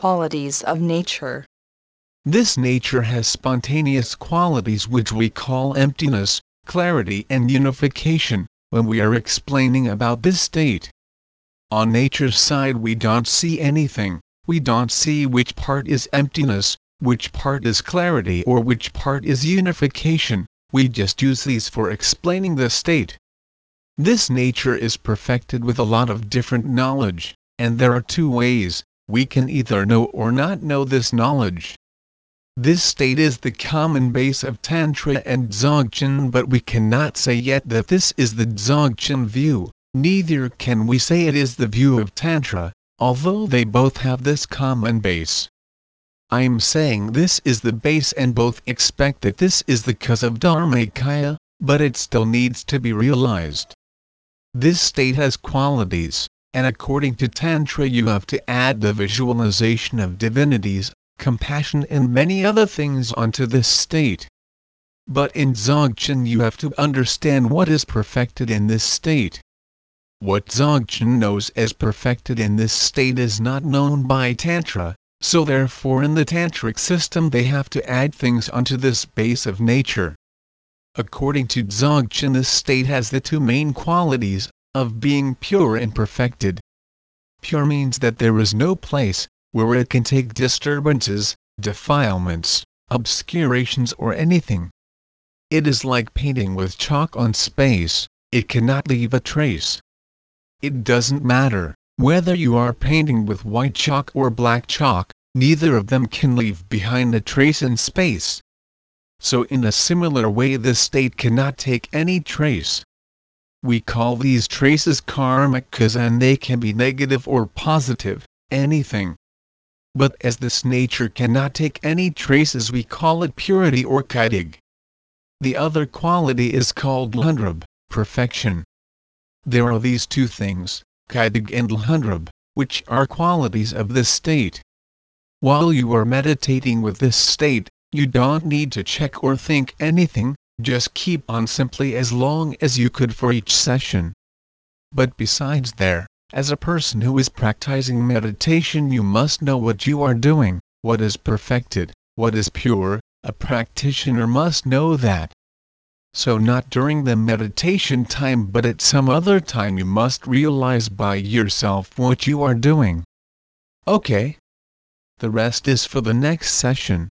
qualities of nature. This nature has spontaneous qualities which we call emptiness, clarity and unification, when we are explaining about this state. On nature's side we don't see anything, we don't see which part is emptiness, which part is clarity or which part is unification, we just use these for explaining the state. This nature is perfected with a lot of different knowledge, and there are two ways, we can either know or not know this knowledge. This state is the common base of Tantra and Dzogchen but we cannot say yet that this is the Dzogchen view, neither can we say it is the view of Tantra, although they both have this common base. I'm saying this is the base and both expect that this is the cause of Dharmakaya, but it still needs to be realized. This state has qualities, and according to Tantra you have to add the visualization of divinities, compassion and many other things onto this state. But in Dzogchen you have to understand what is perfected in this state. What Dzogchen knows as perfected in this state is not known by Tantra, so therefore in the Tantric system they have to add things onto this base of nature. According to Dzogchen this state has the two main qualities, of being pure and perfected. Pure means that there is no place, where it can take disturbances, defilements, obscurations or anything. It is like painting with chalk on space, it cannot leave a trace. It doesn't matter, whether you are painting with white chalk or black chalk, neither of them can leave behind a trace in space so in a similar way this state cannot take any trace. We call these traces karmikas and they can be negative or positive, anything. But as this nature cannot take any traces we call it purity or kadag. The other quality is called lhundrab, perfection. There are these two things, kadag and lhundrab, which are qualities of this state. While you are meditating with this state, you don't need to check or think anything, just keep on simply as long as you could for each session. But besides there, as a person who is practicing meditation you must know what you are doing, what is perfected, what is pure, a practitioner must know that. So not during the meditation time but at some other time you must realize by yourself what you are doing. Okay. The rest is for the next session.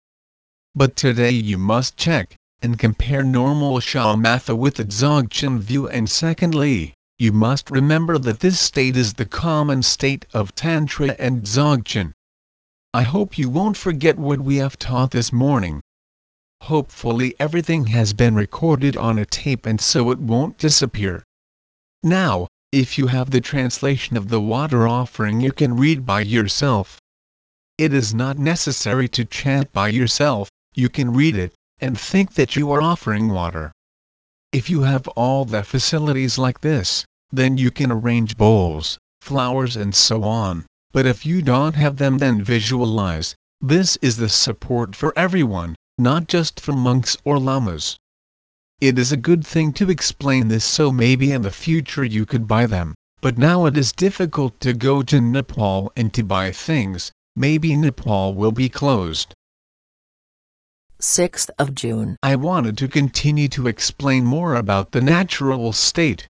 But today you must check and compare normal shamatha with the Dzogchen view and secondly, you must remember that this state is the common state of Tantra and Dzogchen. I hope you won't forget what we have taught this morning. Hopefully everything has been recorded on a tape and so it won't disappear. Now, if you have the translation of the water offering you can read by yourself. It is not necessary to chant by yourself, you can read it, and think that you are offering water. If you have all the facilities like this, then you can arrange bowls, flowers and so on, but if you don't have them then visualize, this is the support for everyone, not just for monks or lamas. It is a good thing to explain this so maybe in the future you could buy them, but now it is difficult to go to Nepal and to buy things, maybe Nepal will be closed. 6th of June. I wanted to continue to explain more about the natural state.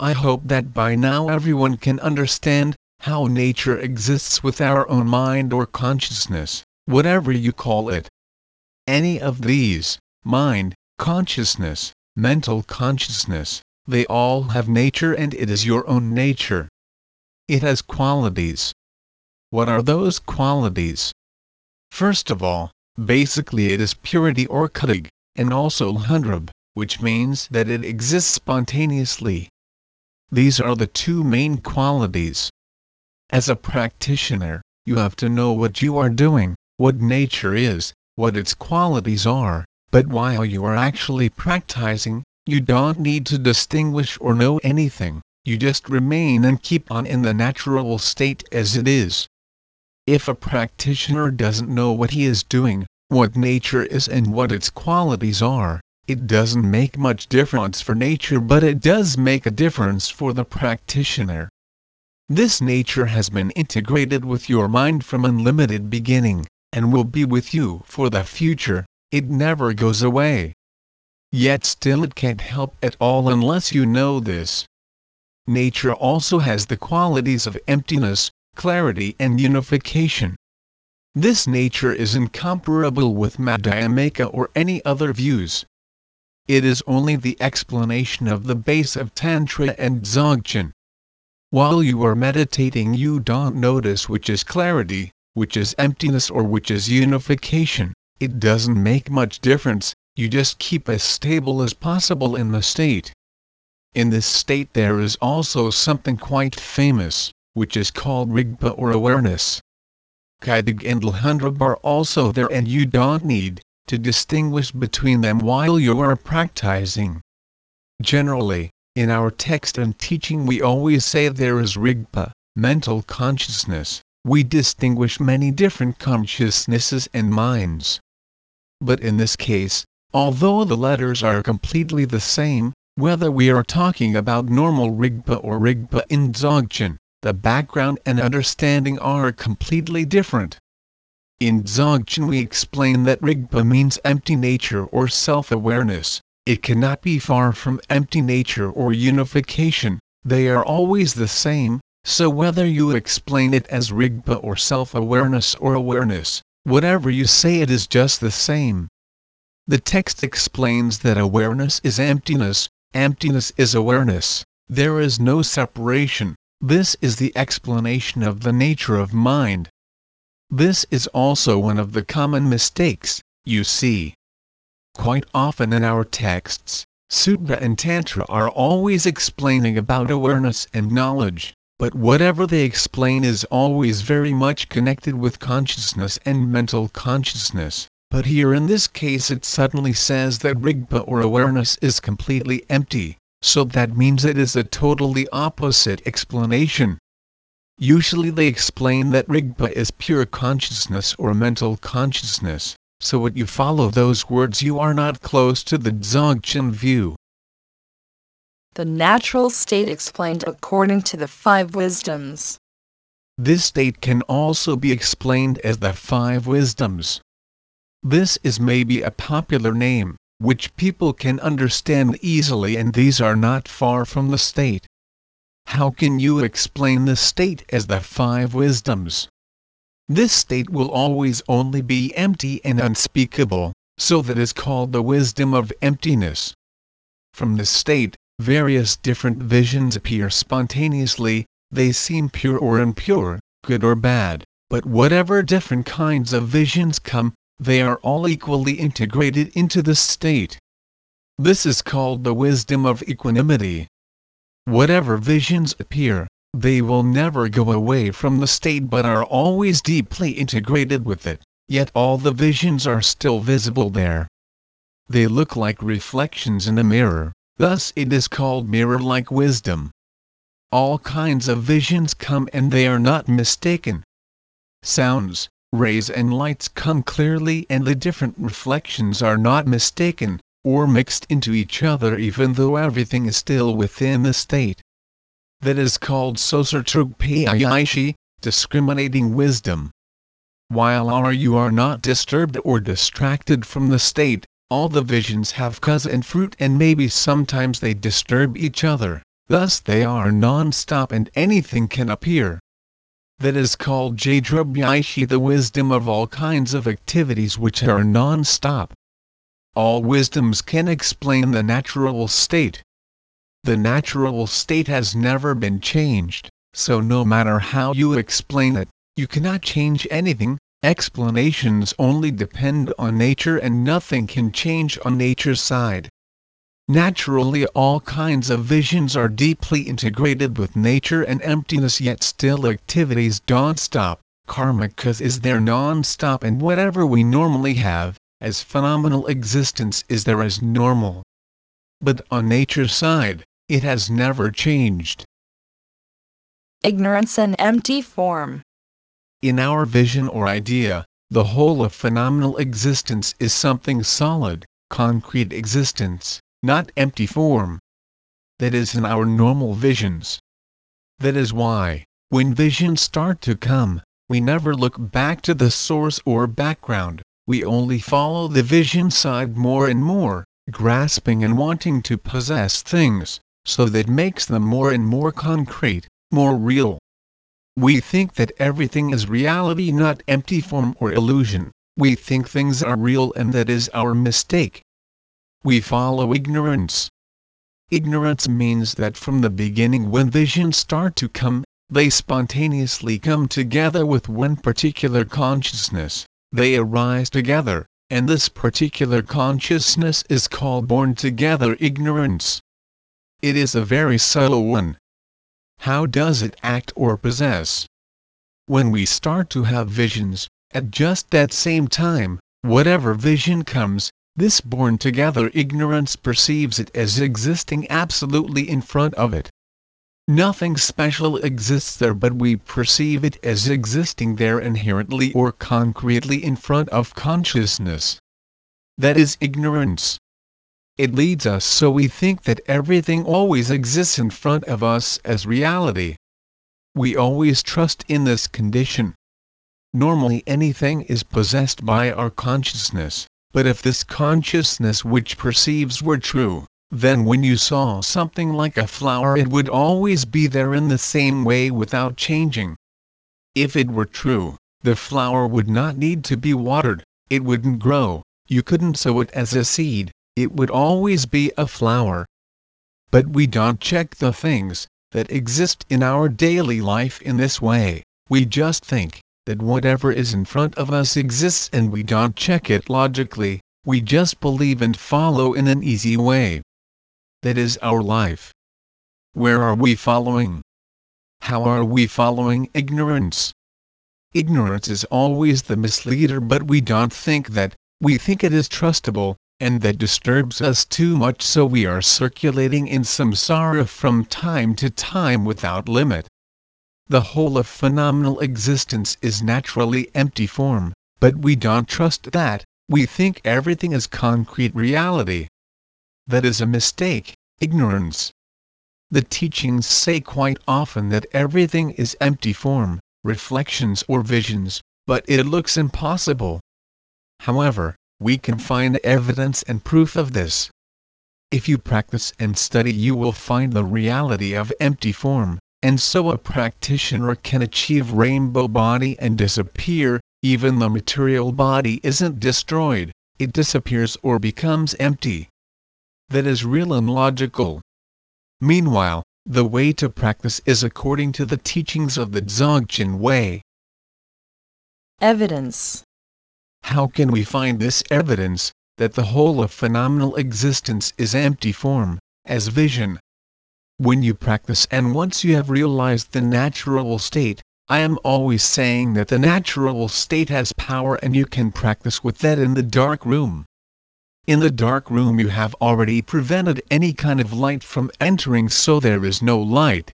I hope that by now everyone can understand how nature exists with our own mind or consciousness, whatever you call it. Any of these, mind, consciousness, mental consciousness, they all have nature and it is your own nature. It has qualities. What are those qualities? First of all, Basically it is purity or kadag, and also lhundrab, which means that it exists spontaneously. These are the two main qualities. As a practitioner, you have to know what you are doing, what nature is, what its qualities are, but while you are actually practicing, you don't need to distinguish or know anything, you just remain and keep on in the natural state as it is. If a practitioner doesn't know what he is doing, what nature is and what its qualities are, it doesn't make much difference for nature but it does make a difference for the practitioner. This nature has been integrated with your mind from unlimited beginning, and will be with you for the future, it never goes away. Yet still it can't help at all unless you know this. Nature also has the qualities of emptiness, clarity and unification. This nature is incomparable with Madhyamaka or any other views. It is only the explanation of the base of Tantra and Dzogchen. While you are meditating you don't notice which is clarity, which is emptiness or which is unification, it doesn't make much difference, you just keep as stable as possible in the state. In this state there is also something quite famous, which is called Rigpa or awareness. Kadag and Lhundra are also there and you don't need to distinguish between them while you are practicing. Generally, in our text and teaching we always say there is Rigpa, mental consciousness, we distinguish many different consciousnesses and minds. But in this case, although the letters are completely the same, whether we are talking about normal Rigpa or Rigpa in Dzogchen, the background and understanding are completely different. In Dzogchen we explain that Rigpa means empty nature or self-awareness, it cannot be far from empty nature or unification, they are always the same, so whether you explain it as Rigpa or self-awareness or awareness, whatever you say it is just the same. The text explains that awareness is emptiness, emptiness is awareness, there is no separation, this is the explanation of the nature of mind. This is also one of the common mistakes, you see. Quite often in our texts, Sutra and Tantra are always explaining about awareness and knowledge, but whatever they explain is always very much connected with consciousness and mental consciousness. But here in this case it suddenly says that Rigpa or awareness is completely empty, so that means it is a totally opposite explanation. Usually they explain that Rigpa is pure consciousness or mental consciousness, so when you follow those words you are not close to the Dzogchen view. The natural state explained according to the five wisdoms. This state can also be explained as the five wisdoms. This is maybe a popular name, which people can understand easily and these are not far from the state. How can you explain the state as the five wisdoms? This state will always only be empty and unspeakable, so that is called the wisdom of emptiness. From this state, various different visions appear spontaneously, they seem pure or impure, good or bad, but whatever different kinds of visions come, they are all equally integrated into the state. This is called the wisdom of equanimity. Whatever visions appear, they will never go away from the state but are always deeply integrated with it, yet all the visions are still visible there. They look like reflections in a mirror, thus it is called mirror-like wisdom. All kinds of visions come and they are not mistaken. Sounds, rays and lights come clearly and the different reflections are not mistaken, or mixed into each other even though everything is still within the state that is called Sosatrugpayaishi, discriminating wisdom. While our you are not disturbed or distracted from the state, all the visions have cause and fruit and maybe sometimes they disturb each other, thus they are non-stop and anything can appear. That is called Jadrabhyaishi the wisdom of all kinds of activities which are non-stop. All wisdoms can explain the natural state, the natural state has never been changed, so no matter how you explain it, you cannot change anything, explanations only depend on nature and nothing can change on nature's side. Naturally all kinds of visions are deeply integrated with nature and emptiness yet still activities don't stop, karma cause is there non-stop and whatever we normally have, as phenomenal existence is there as normal. But on nature's side, it has never changed. Ignorance and empty form. In our vision or idea, the whole of phenomenal existence is something solid, concrete existence, not empty form. That is in our normal visions. That is why, When visions start to come, we never look back to the source or background, we only follow the vision side more and more, grasping and wanting to possess things, so that makes them more and more concrete, more real. We think that everything is reality not empty form or illusion, we think things are real and that is our mistake. We follow ignorance. Ignorance means that from the beginning when visions start to come, they spontaneously come together with one particular consciousness, they arise together, and this particular consciousness is called born together ignorance. It is a very subtle one. How does it act or possess? When we start to have visions, at just that same time, whatever vision comes, this born together ignorance perceives it as existing absolutely in front of it. Nothing special exists there but we perceive it as existing there inherently or concretely in front of consciousness. That is ignorance. It leads us so we think that everything always exists in front of us as reality. We always trust in this condition. Normally anything is possessed by our consciousness, but if this consciousness which perceives were true, then when you saw something like a flower it would always be there in the same way without changing. If it were true, the flower would not need to be watered, it wouldn't grow, you couldn't sow it as a seed, it would always be a flower. But we don't check the things that exist in our daily life in this way, we just think that whatever is in front of us exists and we don't check it logically, we just believe and follow in an easy way that is our life. Where are we following? How are we following ignorance? Ignorance is always the misleader but we don't think that, we think it is trustable, and that disturbs us too much so we are circulating in samsara from time to time without limit. The whole of phenomenal existence is naturally empty form, but we don't trust that, we think everything is concrete reality that is a mistake, ignorance. The teachings say quite often that everything is empty form, reflections or visions, but it looks impossible. However, we can find evidence and proof of this. If you practice and study you will find the reality of empty form, and so a practitioner can achieve rainbow body and disappear, even the material body isn't destroyed, it disappears or becomes empty that is real and logical. Meanwhile, the way to practice is according to the teachings of the Dzogchen way. Evidence How can we find this evidence, that the whole of phenomenal existence is empty form, as vision? When you practice and once you have realized the natural state, I am always saying that the natural state has power and you can practice with that in the dark room. In the dark room you have already prevented any kind of light from entering so there is no light.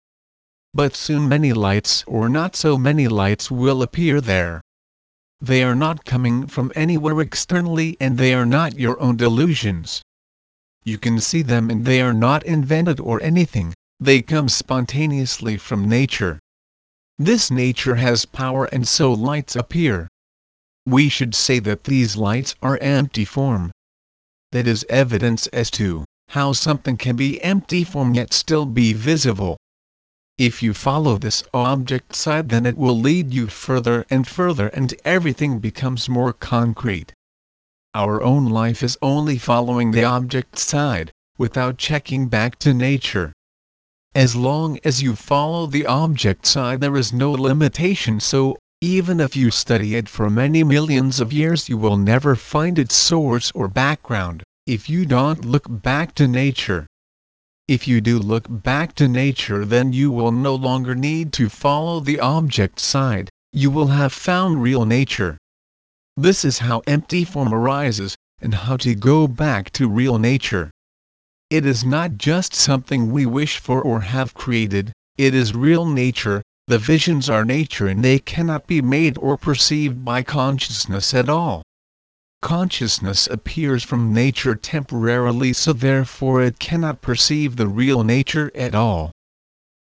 But soon many lights or not so many lights will appear there. They are not coming from anywhere externally and they are not your own delusions. You can see them and they are not invented or anything, they come spontaneously from nature. This nature has power and so lights appear. We should say that these lights are empty form, that is evidence as to how something can be empty form yet still be visible. If you follow this object side then it will lead you further and further and everything becomes more concrete. Our own life is only following the object side, without checking back to nature. As long as you follow the object side there is no limitation so, even if you study it for many millions of years you will never find its source or background, if you don't look back to nature. If you do look back to nature then you will no longer need to follow the object side, you will have found real nature. This is how empty form arises, and how to go back to real nature. It is not just something we wish for or have created, it is real nature, the visions are nature and they cannot be made or perceived by consciousness at all. Consciousness appears from nature temporarily so therefore it cannot perceive the real nature at all.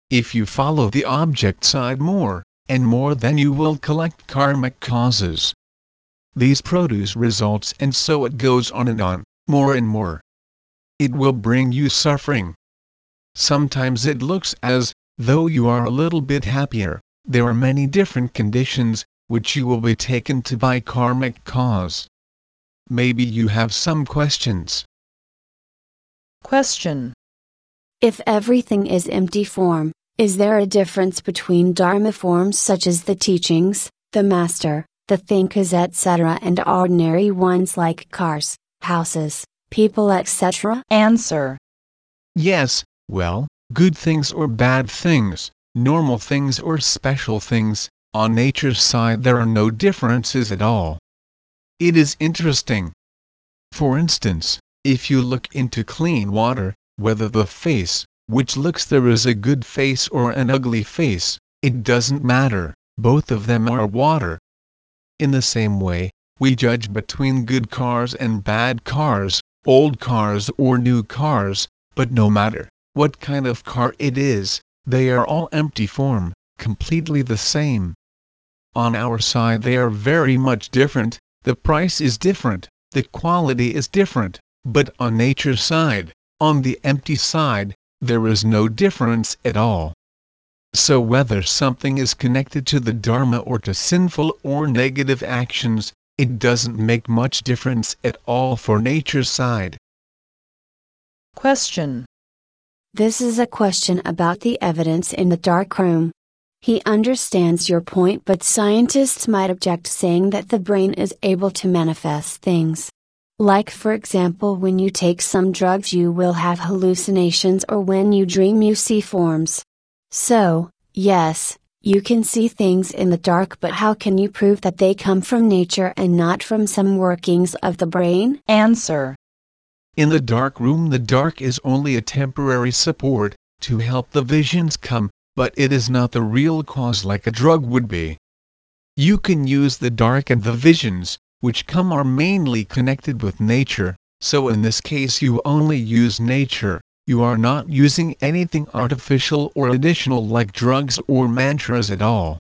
If you follow the object side more, and more then you will collect karmic causes. These produce results and so it goes on and on, more and more. It will bring you suffering. Sometimes it looks as though you are a little bit happier, there are many different conditions, which you will be taken to by karmic cause. Maybe you have some questions. Question. If everything is empty form, is there a difference between Dharma forms such as the teachings, the master, the thinkers etc. and ordinary ones like cars, houses, people etc.? Answer. Yes, well, good things or bad things, normal things or special things, on nature's side there are no differences at all. It is interesting. For instance, if you look into clean water, whether the face, which looks there is a good face or an ugly face, it doesn't matter, both of them are water. In the same way, we judge between good cars and bad cars, old cars or new cars, but no matter what kind of car it is, they are all empty form, completely the same. On our side they are very much different, the price is different, the quality is different, but on nature's side, on the empty side, there is no difference at all. So whether something is connected to the Dharma or to sinful or negative actions, it doesn't make much difference at all for nature's side. Question. This is a question about the evidence in the dark room. He understands your point, but scientists might object saying that the brain is able to manifest things. Like for example when you take some drugs you will have hallucinations or when you dream you see forms. So, yes, you can see things in the dark but how can you prove that they come from nature and not from some workings of the brain? Answer. In the dark room the dark is only a temporary support, to help the visions come, but it is not the real cause like a drug would be. You can use the dark and the visions, which come are mainly connected with nature, so in this case you only use nature, you are not using anything artificial or additional like drugs or mantras at all.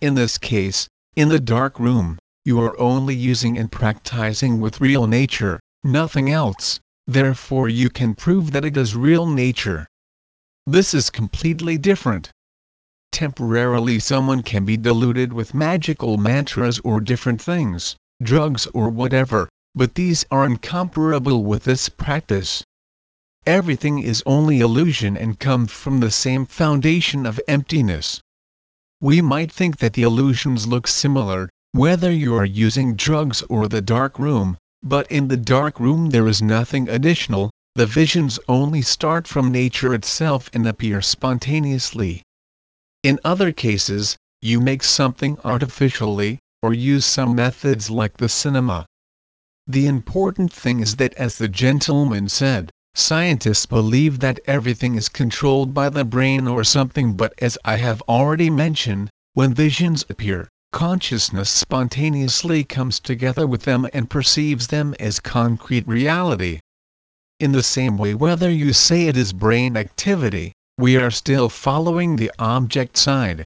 In this case, in the dark room, you are only using and practicing with real nature, nothing else, therefore you can prove that it is real nature. This is completely different temporarily someone can be deluded with magical mantras or different things drugs or whatever, but these are incomparable with this practice. Everything is only illusion and comes from the same foundation of emptiness. We might think that the illusions look similar, whether you are using drugs or the dark room, but in the dark room there is nothing additional, the visions only start from nature itself and appear spontaneously. In other cases, you make something artificially, or use some methods like the cinema. The important thing is that as the gentleman said, scientists believe that everything is controlled by the brain or something but as I have already mentioned, when visions appear, consciousness spontaneously comes together with them and perceives them as concrete reality. In the same way whether you say it is brain activity, we are still following the object side.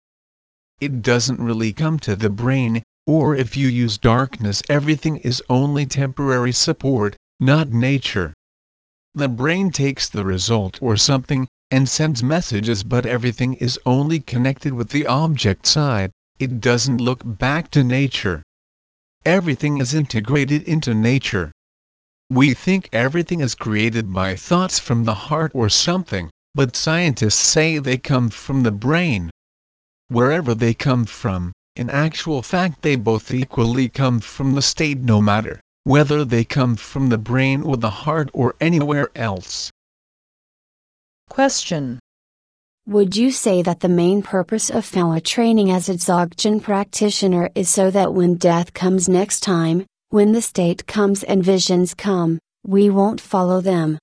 It doesn't really come to the brain, or if you use darkness everything is only temporary support, not nature. The brain takes the result or something, and sends messages but everything is only connected with the object side, it doesn't look back to nature. Everything is integrated into nature. We think everything is created by thoughts from the heart or something, but scientists say they come from the brain. Wherever they come from, in actual fact they both equally come from the state no matter whether they come from the brain or the heart or anywhere else. Question. Would you say that the main purpose of Phala training as a Dzogchen practitioner is so that when death comes next time, when the state comes and visions come, we won't follow them?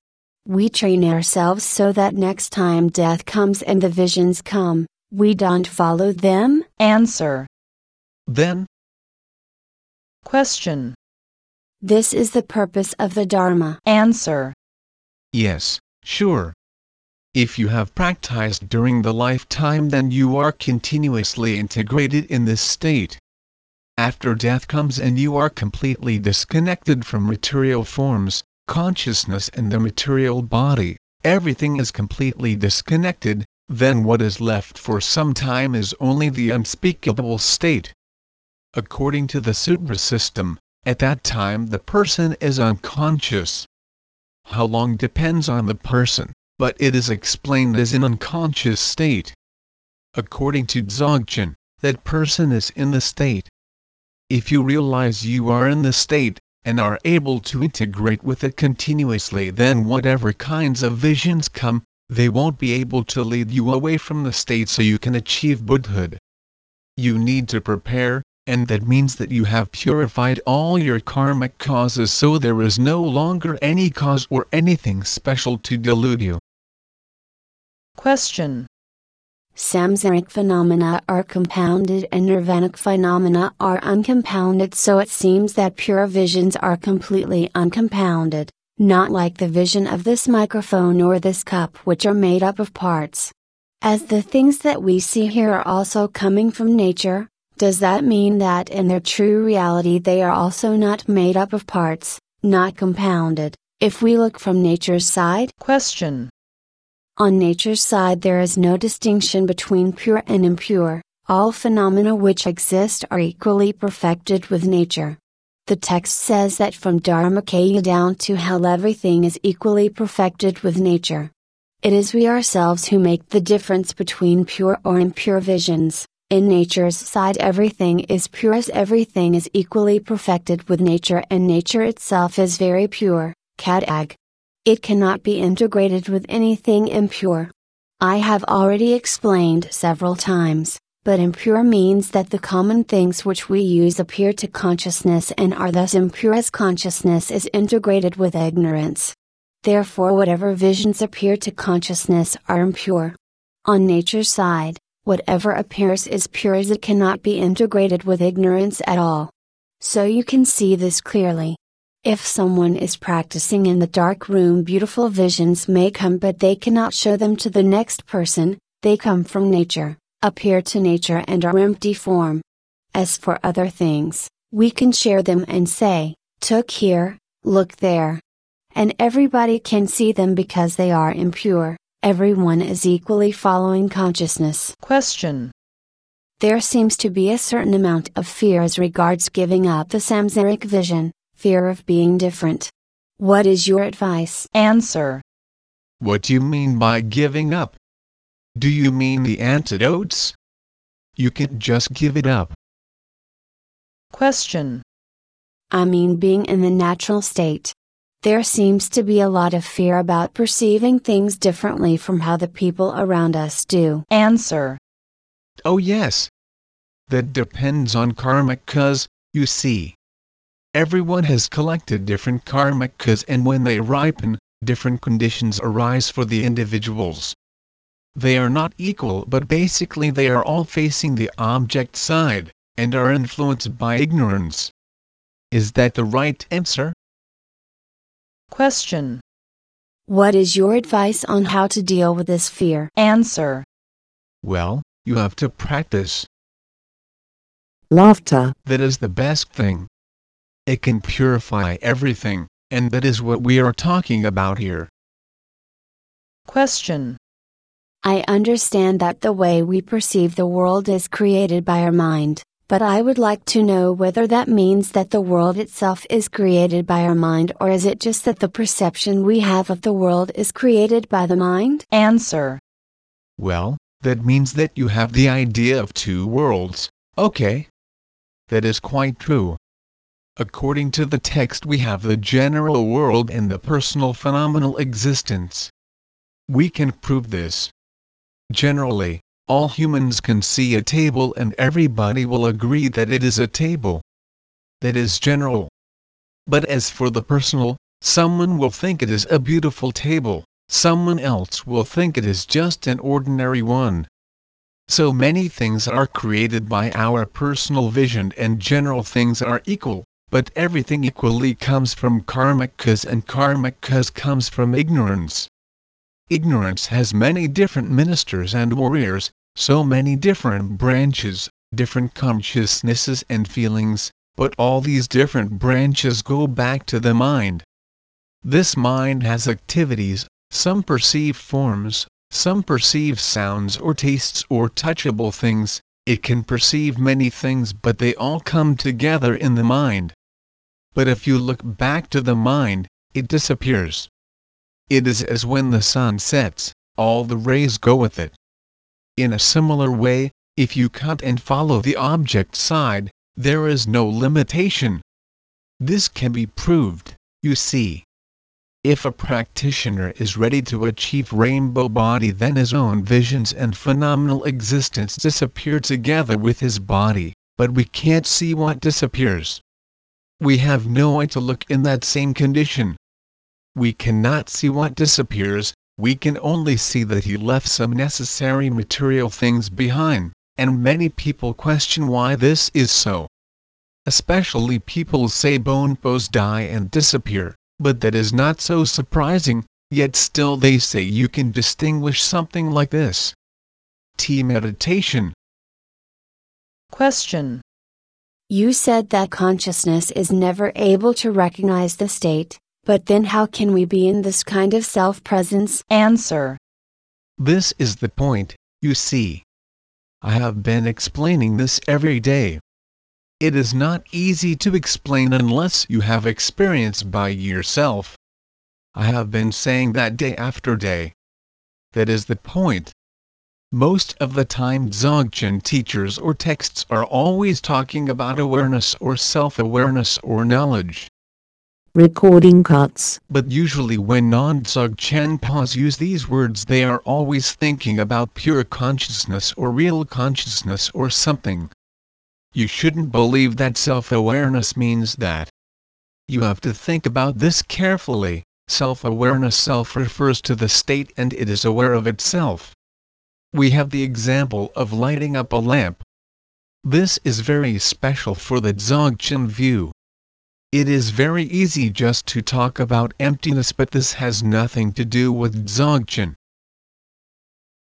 We train ourselves so that next time death comes and the visions come, we don't follow them? Answer. Then, Question. This is the purpose of the Dharma. Answer. yes, sure. If you have practiced during the lifetime then you are continuously integrated in this state. After death comes and you are completely disconnected from material forms, consciousness and the material body, everything is completely disconnected, then what is left for some time is only the unspeakable state. According to the Sutra system, at that time the person is unconscious. How long depends on the person, but it is explained as an unconscious state. According to Dzogchen, that person is in the state. If you realize you are in the state, and are able to integrate with it continuously then whatever kinds of visions come, they won't be able to lead you away from the state so you can achieve Buddhahood. You need to prepare, and that means that you have purified all your karmic causes so there is no longer any cause or anything special to delude you. Question. Samsaric phenomena are compounded and nirvanic phenomena are uncompounded so it seems that pure visions are completely uncompounded, not like the vision of this microphone or this cup which are made up of parts. As the things that we see here are also coming from nature, does that mean that in their true reality they are also not made up of parts, not compounded, if we look from nature's side? Question. On nature's side there is no distinction between pure and impure, all phenomena which exist are equally perfected with nature. The text says that from Dharmakaya down to hell everything is equally perfected with nature. It is we ourselves who make the difference between pure or impure visions. In nature's side everything is pure as everything is equally perfected with nature and nature itself is very pure, Kadag. It cannot be integrated with anything impure. I have already explained several times, but impure means that the common things which we use appear to consciousness and are thus impure as consciousness is integrated with ignorance. Therefore, whatever visions appear to consciousness are impure. On nature's side, whatever appears is pure as it cannot be integrated with ignorance at all. So you can see this clearly. If someone is practicing in the dark room, beautiful visions may come, but they cannot show them to the next person, they come from nature, appear to nature, and are empty form. As for other things, we can share them and say, Took here, look there. And everybody can see them because they are impure, everyone is equally following consciousness. Question. There seems to be a certain amount of fear as regards giving up the samsaric vision fear of being different. What is your advice? Answer. What do you mean by giving up? Do you mean the antidotes? You can just give it up. Question. I mean being in the natural state. There seems to be a lot of fear about perceiving things differently from how the people around us do. Answer. Oh, yes. That depends on karma, cause, you see, Everyone has collected different karmikas and when they ripen, different conditions arise for the individuals. They are not equal but basically they are all facing the object side, and are influenced by ignorance. Is that the right answer? Question. What is your advice on how to deal with this fear? Answer. Well, you have to practice. Laughter. That is the best thing. It can purify everything, and that is what we are talking about here. Question. I understand that the way we perceive the world is created by our mind, but I would like to know whether that means that the world itself is created by our mind or is it just that the perception we have of the world is created by the mind? Answer. Well, that means that you have the idea of two worlds, okay? That is quite true. According to the text we have the general world and the personal phenomenal existence. We can prove this. Generally, all humans can see a table and everybody will agree that it is a table. That is general. But as for the personal, someone will think it is a beautiful table, someone else will think it is just an ordinary one. So many things are created by our personal vision and general things are equal but everything equally comes from karmikas and karmikas comes from ignorance. Ignorance has many different ministers and warriors, so many different branches, different consciousnesses and feelings, but all these different branches go back to the mind. This mind has activities, some perceive forms, some perceive sounds or tastes or touchable things, it can perceive many things but they all come together in the mind. But if you look back to the mind, it disappears. It is as when the sun sets, all the rays go with it. In a similar way, if you cut and follow the object side, there is no limitation. This can be proved, you see. If a practitioner is ready to achieve rainbow body then his own visions and phenomenal existence disappear together with his body, but we can't see what disappears. We have no eye to look in that same condition. We cannot see what disappears, we can only see that he left some necessary material things behind, and many people question why this is so. Especially people say bonpos die and disappear, but that is not so surprising, yet still they say you can distinguish something like this. T meditation. Question. You said that consciousness is never able to recognize the state, but then how can we be in this kind of self presence? Answer. This is the point, you see. I have been explaining this every day. It is not easy to explain unless you have experience by yourself. I have been saying that day after day. That is the point. Most of the time Dzogchen teachers or texts are always talking about awareness or self-awareness or knowledge. Recording cuts. But usually when non-Dzogchen Pas use these words they are always thinking about pure consciousness or real consciousness or something. You shouldn't believe that self-awareness means that. You have to think about this carefully. Self-awareness self refers to the state and it is aware of itself. We have the example of lighting up a lamp. This is very special for the Dzogchen view. It is very easy just to talk about emptiness but this has nothing to do with Dzogchen.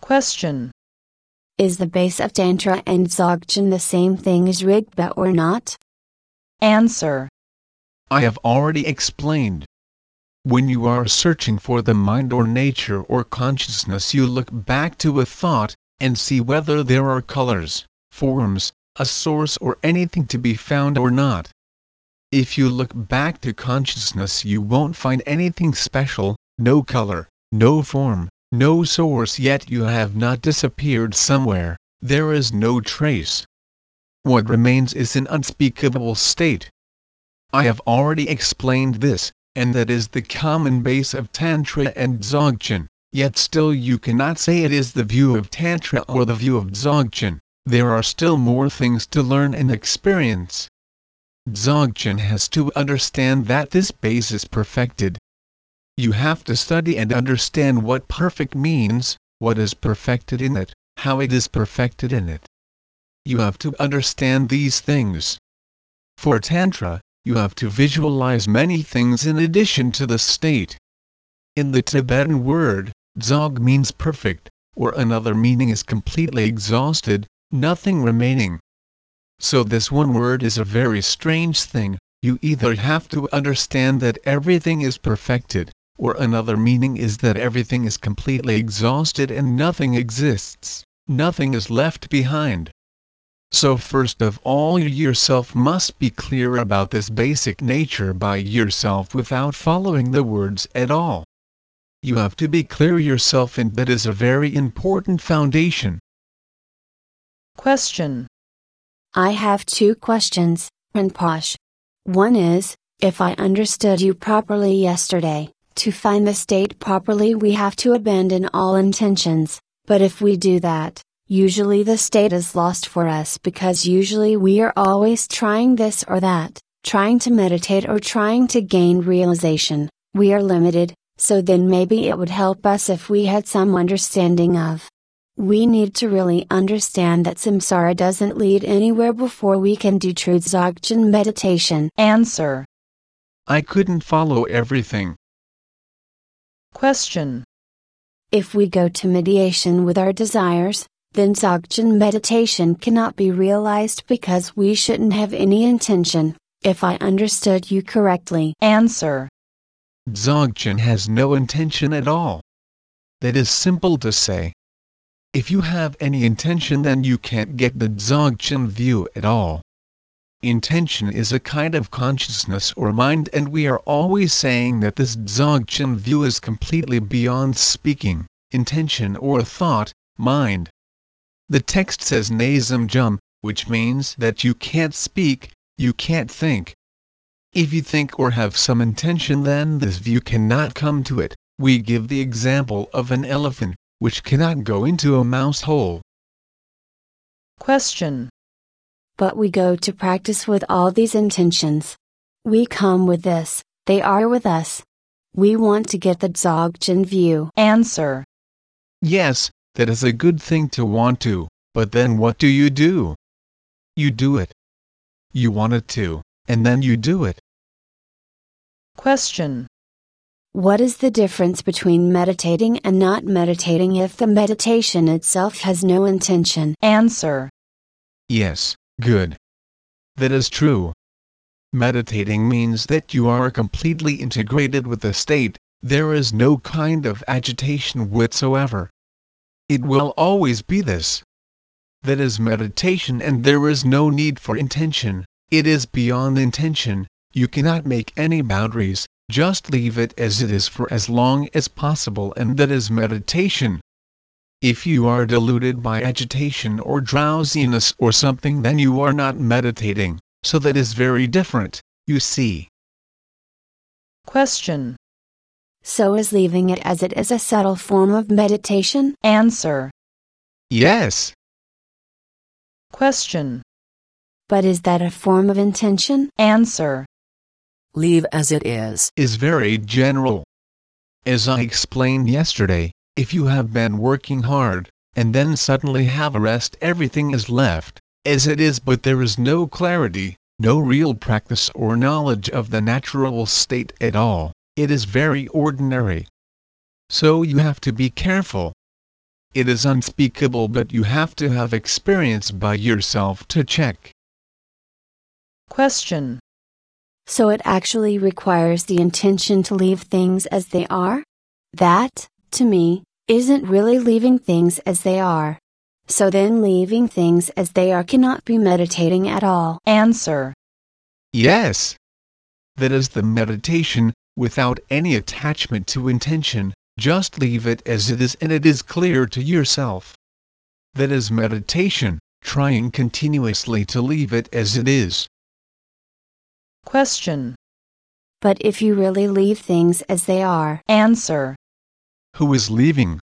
Question. Is the base of Tantra and Dzogchen the same thing as Rigpa or not? Answer. I have already explained. When you are searching for the mind or nature or consciousness you look back to a thought, and see whether there are colors, forms, a source or anything to be found or not. If you look back to consciousness you won't find anything special, no color, no form, no source yet you have not disappeared somewhere, there is no trace. What remains is an unspeakable state. I have already explained this, and that is the common base of Tantra and Dzogchen, yet still you cannot say it is the view of Tantra or the view of Dzogchen, there are still more things to learn and experience. Dzogchen has to understand that this base is perfected, you have to study and understand what perfect means, what is perfected in it, how it is perfected in it. You have to understand these things. For Tantra, you have to visualize many things in addition to the state. In the Tibetan word, Dzog means perfect, or another meaning is completely exhausted, nothing remaining. So this one word is a very strange thing, you either have to understand that everything is perfected, or another meaning is that everything is completely exhausted and nothing exists, nothing is left behind. So first of all you yourself must be clear about this basic nature by yourself without following the words at all. You have to be clear yourself and that is a very important foundation. Question. I have two questions, Rinpoche. One is, if I understood you properly yesterday, to find the state properly we have to abandon all intentions, but if we do that, usually the state is lost for us because usually we are always trying this or that, trying to meditate or trying to gain realization, we are limited, so then maybe it would help us if we had some understanding of. We need to really understand that samsara doesn't lead anywhere before we can do true Dzogchen meditation. Answer. I couldn't follow everything. Question. If we go to mediation with our desires, then Dzogchen meditation cannot be realized because we shouldn't have any intention, if I understood you correctly. Answer. Dzogchen has no intention at all. That is simple to say. If you have any intention then you can't get the Dzogchen view at all. Intention is a kind of consciousness or mind and we are always saying that this Dzogchen view is completely beyond speaking, intention or thought, mind. The text says Nazim Jum, which means that you can't speak, you can't think. If you think or have some intention then this view cannot come to it. We give the example of an elephant, which cannot go into a mouse hole. Question. But we go to practice with all these intentions. We come with this, they are with us. We want to get the Dzogchen view. Answer. Yes, that is a good thing to want to, but then what do you do? You do it. You want it to, and then you do it. Question. What is the difference between meditating and not meditating if the meditation itself has no intention? Answer. Yes, good. That is true. Meditating means that you are completely integrated with the state, there is no kind of agitation whatsoever. It will always be this. That is meditation and there is no need for intention, it is beyond intention, you cannot make any boundaries, just leave it as it is for as long as possible and that is meditation. If you are deluded by agitation or drowsiness or something then you are not meditating, so that is very different, you see. Question. So is leaving it as it is a subtle form of meditation? Answer. Yes. Question. But is that a form of intention? Answer. Leave as it is. Is very general. As I explained yesterday, if you have been working hard, and then suddenly have a rest everything is left, as it is but there is no clarity, no real practice or knowledge of the natural state at all, it is very ordinary. So you have to be careful. It is unspeakable but you have to have experience by yourself to check. Question. So it actually requires the intention to leave things as they are? That, to me, isn't really leaving things as they are. So then leaving things as they are cannot be meditating at all. Answer. Yes. That is the meditation, without any attachment to intention, just leave it as it is and it is clear to yourself. That is meditation, trying continuously to leave it as it is. Question. But if you really leave things as they are, Answer. Who is leaving?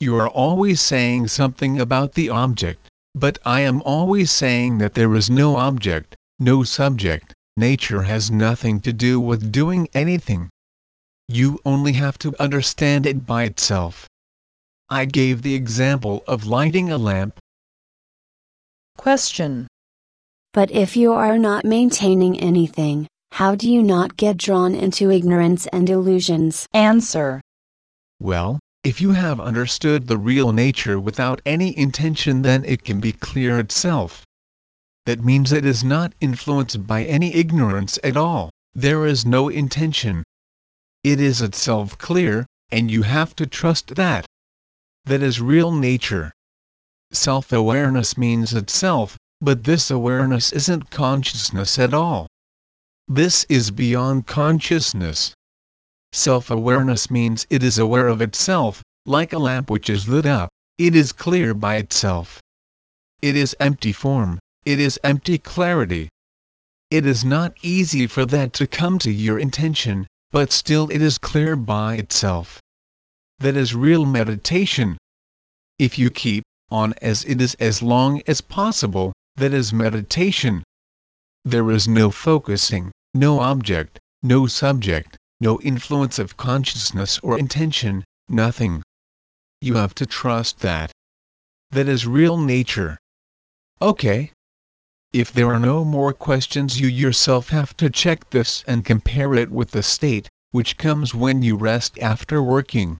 You are always saying something about the object, but I am always saying that there is no object, no subject, nature has nothing to do with doing anything. You only have to understand it by itself. I gave the example of lighting a lamp. Question. But if you are not maintaining anything, how do you not get drawn into ignorance and illusions? Answer. Well, if you have understood the real nature without any intention then it can be clear itself. That means it is not influenced by any ignorance at all, there is no intention. It is itself clear, and you have to trust that. That is real nature. Self awareness means itself, but this awareness isn't consciousness at all. This is beyond consciousness. Self awareness means it is aware of itself, like a lamp which is lit up, it is clear by itself. It is empty form, it is empty clarity. It is not easy for that to come to your intention, but still it is clear by itself. That is real meditation. If you keep on as it is as long as possible, that is meditation. There is no focusing, no object, no subject, no influence of consciousness or intention, nothing. You have to trust that. That is real nature. Okay. If there are no more questions, you yourself have to check this and compare it with the state, which comes when you rest after working.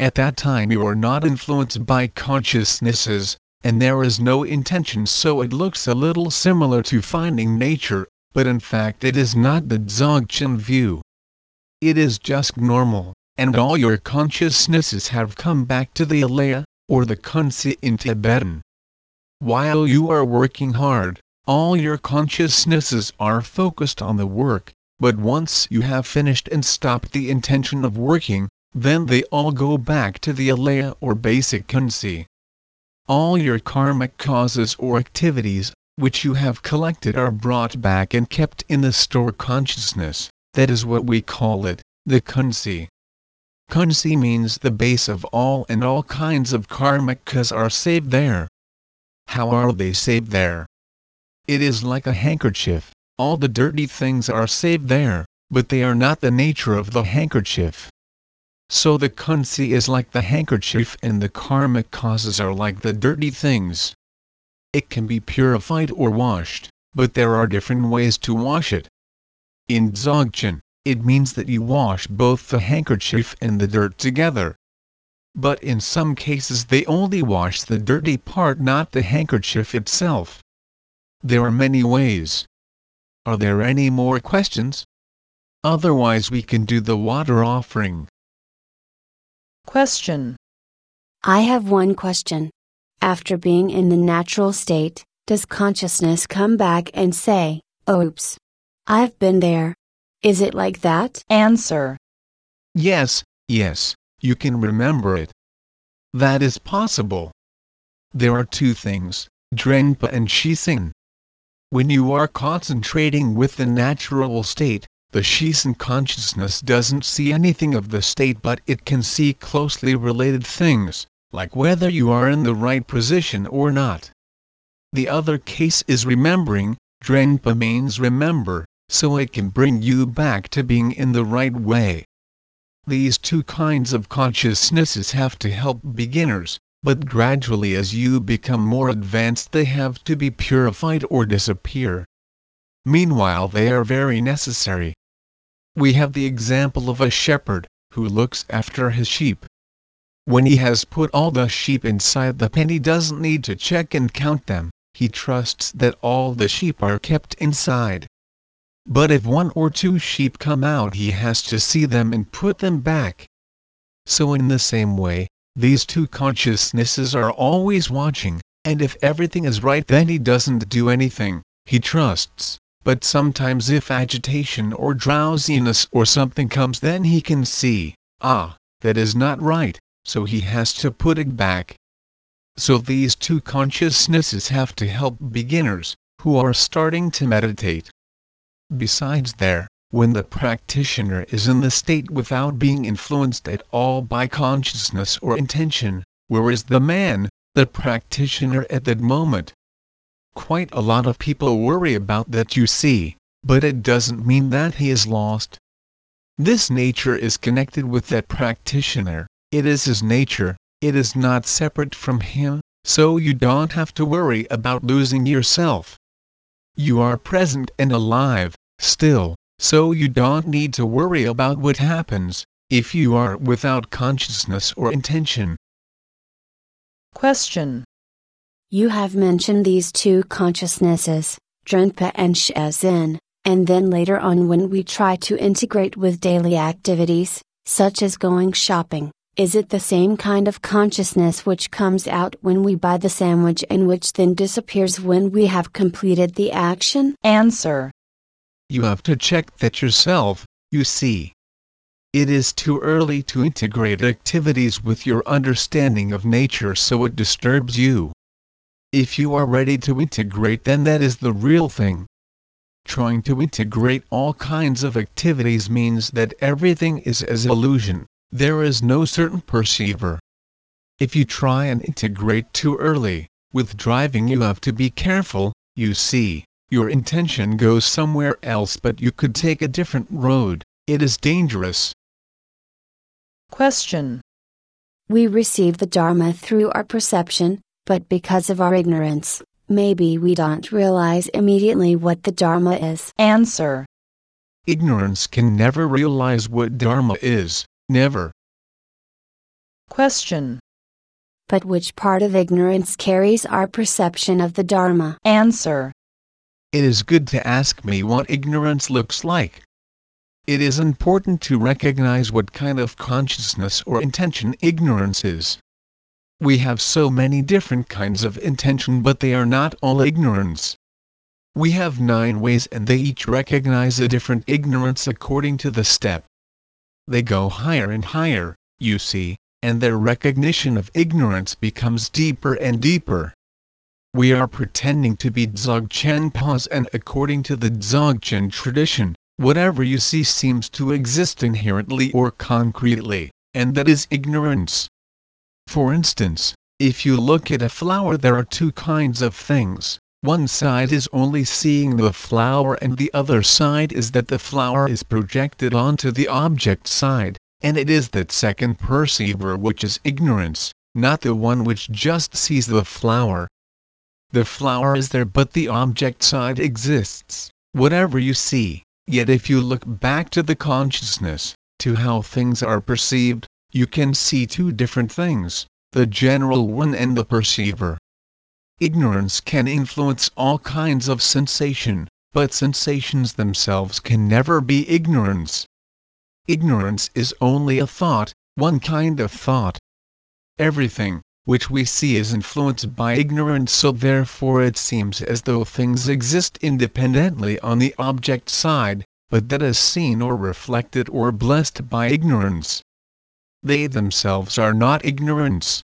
At that time you are not influenced by consciousnesses, and there is no intention so it looks a little similar to finding nature, but in fact it is not the Dzogchen view. It is just normal, and all your consciousnesses have come back to the Alaya, or the Kunsi in Tibetan. While you are working hard, all your consciousnesses are focused on the work, but once you have finished and stopped the intention of working, then they all go back to the alaya or basic kunsi. All your karmic causes or activities, which you have collected are brought back and kept in the store consciousness, that is what we call it, the kunsi. Kunsi means the base of all and all kinds of karmic cause are saved there. How are they saved there? It is like a handkerchief, all the dirty things are saved there, but they are not the nature of the handkerchief. So the kunsi is like the handkerchief and the karmic causes are like the dirty things. It can be purified or washed, but there are different ways to wash it. In Dzogchen, it means that you wash both the handkerchief and the dirt together. But in some cases they only wash the dirty part not the handkerchief itself. There are many ways. Are there any more questions? Otherwise we can do the water offering. Question. I have one question. After being in the natural state, does consciousness come back and say, Oops! I've been there. Is it like that? Answer. Yes, yes, you can remember it. That is possible. There are two things, Drenpa and Shisen. When you are concentrating with the natural state, the Shisen consciousness doesn't see anything of the state but it can see closely related things, like whether you are in the right position or not. The other case is remembering, Drenpa means remember, so it can bring you back to being in the right way. These two kinds of consciousnesses have to help beginners, but gradually as you become more advanced they have to be purified or disappear. Meanwhile they are very necessary. We have the example of a shepherd, who looks after his sheep. When he has put all the sheep inside the pen he doesn't need to check and count them, he trusts that all the sheep are kept inside. But if one or two sheep come out he has to see them and put them back. So in the same way, these two consciousnesses are always watching, and if everything is right then he doesn't do anything, he trusts but sometimes if agitation or drowsiness or something comes then he can see, ah, that is not right, so he has to put it back. So these two consciousnesses have to help beginners, who are starting to meditate. Besides there, when the practitioner is in the state without being influenced at all by consciousness or intention, where is the man, the practitioner at that moment? Quite a lot of people worry about that you see, but it doesn't mean that he is lost. This nature is connected with that practitioner, it is his nature, it is not separate from him, so you don't have to worry about losing yourself. You are present and alive, still, so you don't need to worry about what happens, if you are without consciousness or intention. Question. You have mentioned these two consciousnesses, Drenpa and Shezin, and then later on when we try to integrate with daily activities, such as going shopping, is it the same kind of consciousness which comes out when we buy the sandwich and which then disappears when we have completed the action? Answer. You have to check that yourself, you see. It is too early to integrate activities with your understanding of nature so it disturbs you. If you are ready to integrate then that is the real thing. Trying to integrate all kinds of activities means that everything is as illusion, there is no certain perceiver. If you try and integrate too early, with driving you have to be careful, you see, your intention goes somewhere else but you could take a different road, it is dangerous. Question. We receive the Dharma through our perception, but because of our ignorance, maybe we don't realize immediately what the Dharma is. Answer. Ignorance can never realize what Dharma is, never. Question. But which part of ignorance carries our perception of the Dharma? Answer. It is good to ask me what ignorance looks like. It is important to recognize what kind of consciousness or intention ignorance is. We have so many different kinds of intention, but they are not all ignorance. We have nine ways, and they each recognize a different ignorance according to the step. They go higher and higher, you see, and their recognition of ignorance becomes deeper and deeper. We are pretending to be Dzogchen Paz and according to the Dzogchen tradition, whatever you see seems to exist inherently or concretely, and that is ignorance. For instance, if you look at a flower there are two kinds of things, one side is only seeing the flower and the other side is that the flower is projected onto the object side, and it is that second perceiver which is ignorance, not the one which just sees the flower. The flower is there but the object side exists, whatever you see, yet if you look back to the consciousness, to how things are perceived, you can see two different things, the general one and the perceiver. Ignorance can influence all kinds of sensation, but sensations themselves can never be ignorance. Ignorance is only a thought, one kind of thought. Everything, which we see is influenced by ignorance so therefore it seems as though things exist independently on the object side, but that is seen or reflected or blessed by ignorance. They themselves are not ignorance.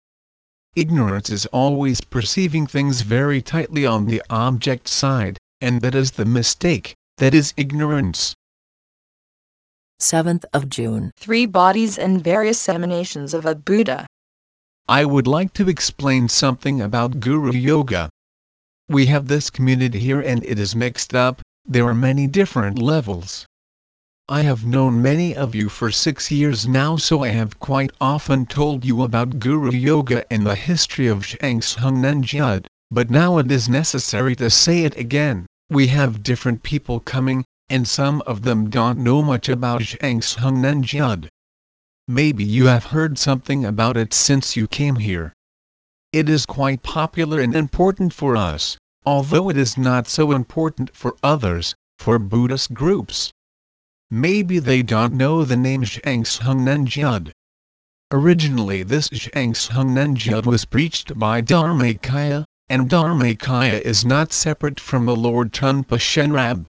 Ignorance is always perceiving things very tightly on the object side, and that is the mistake, that is ignorance. 7th of June. Three bodies and various emanations of a Buddha. I would like to explain something about Guru Yoga. We have this community here and it is mixed up, there are many different levels. I have known many of you for six years now so I have quite often told you about Guru Yoga and the history of Zhang Zhung Nanjud, but now it is necessary to say it again. We have different people coming, and some of them don't know much about Zhang Zhung Nanjud. Maybe you have heard something about it since you came here. It is quite popular and important for us, although it is not so important for others, for Buddhist groups. Maybe they don't know the name Zhang Zhung Nanjud. Originally this Zhang Zhung Nanjud was preached by Dharmakaya, and Dharmakaya is not separate from the Lord Tunpa Shenrab.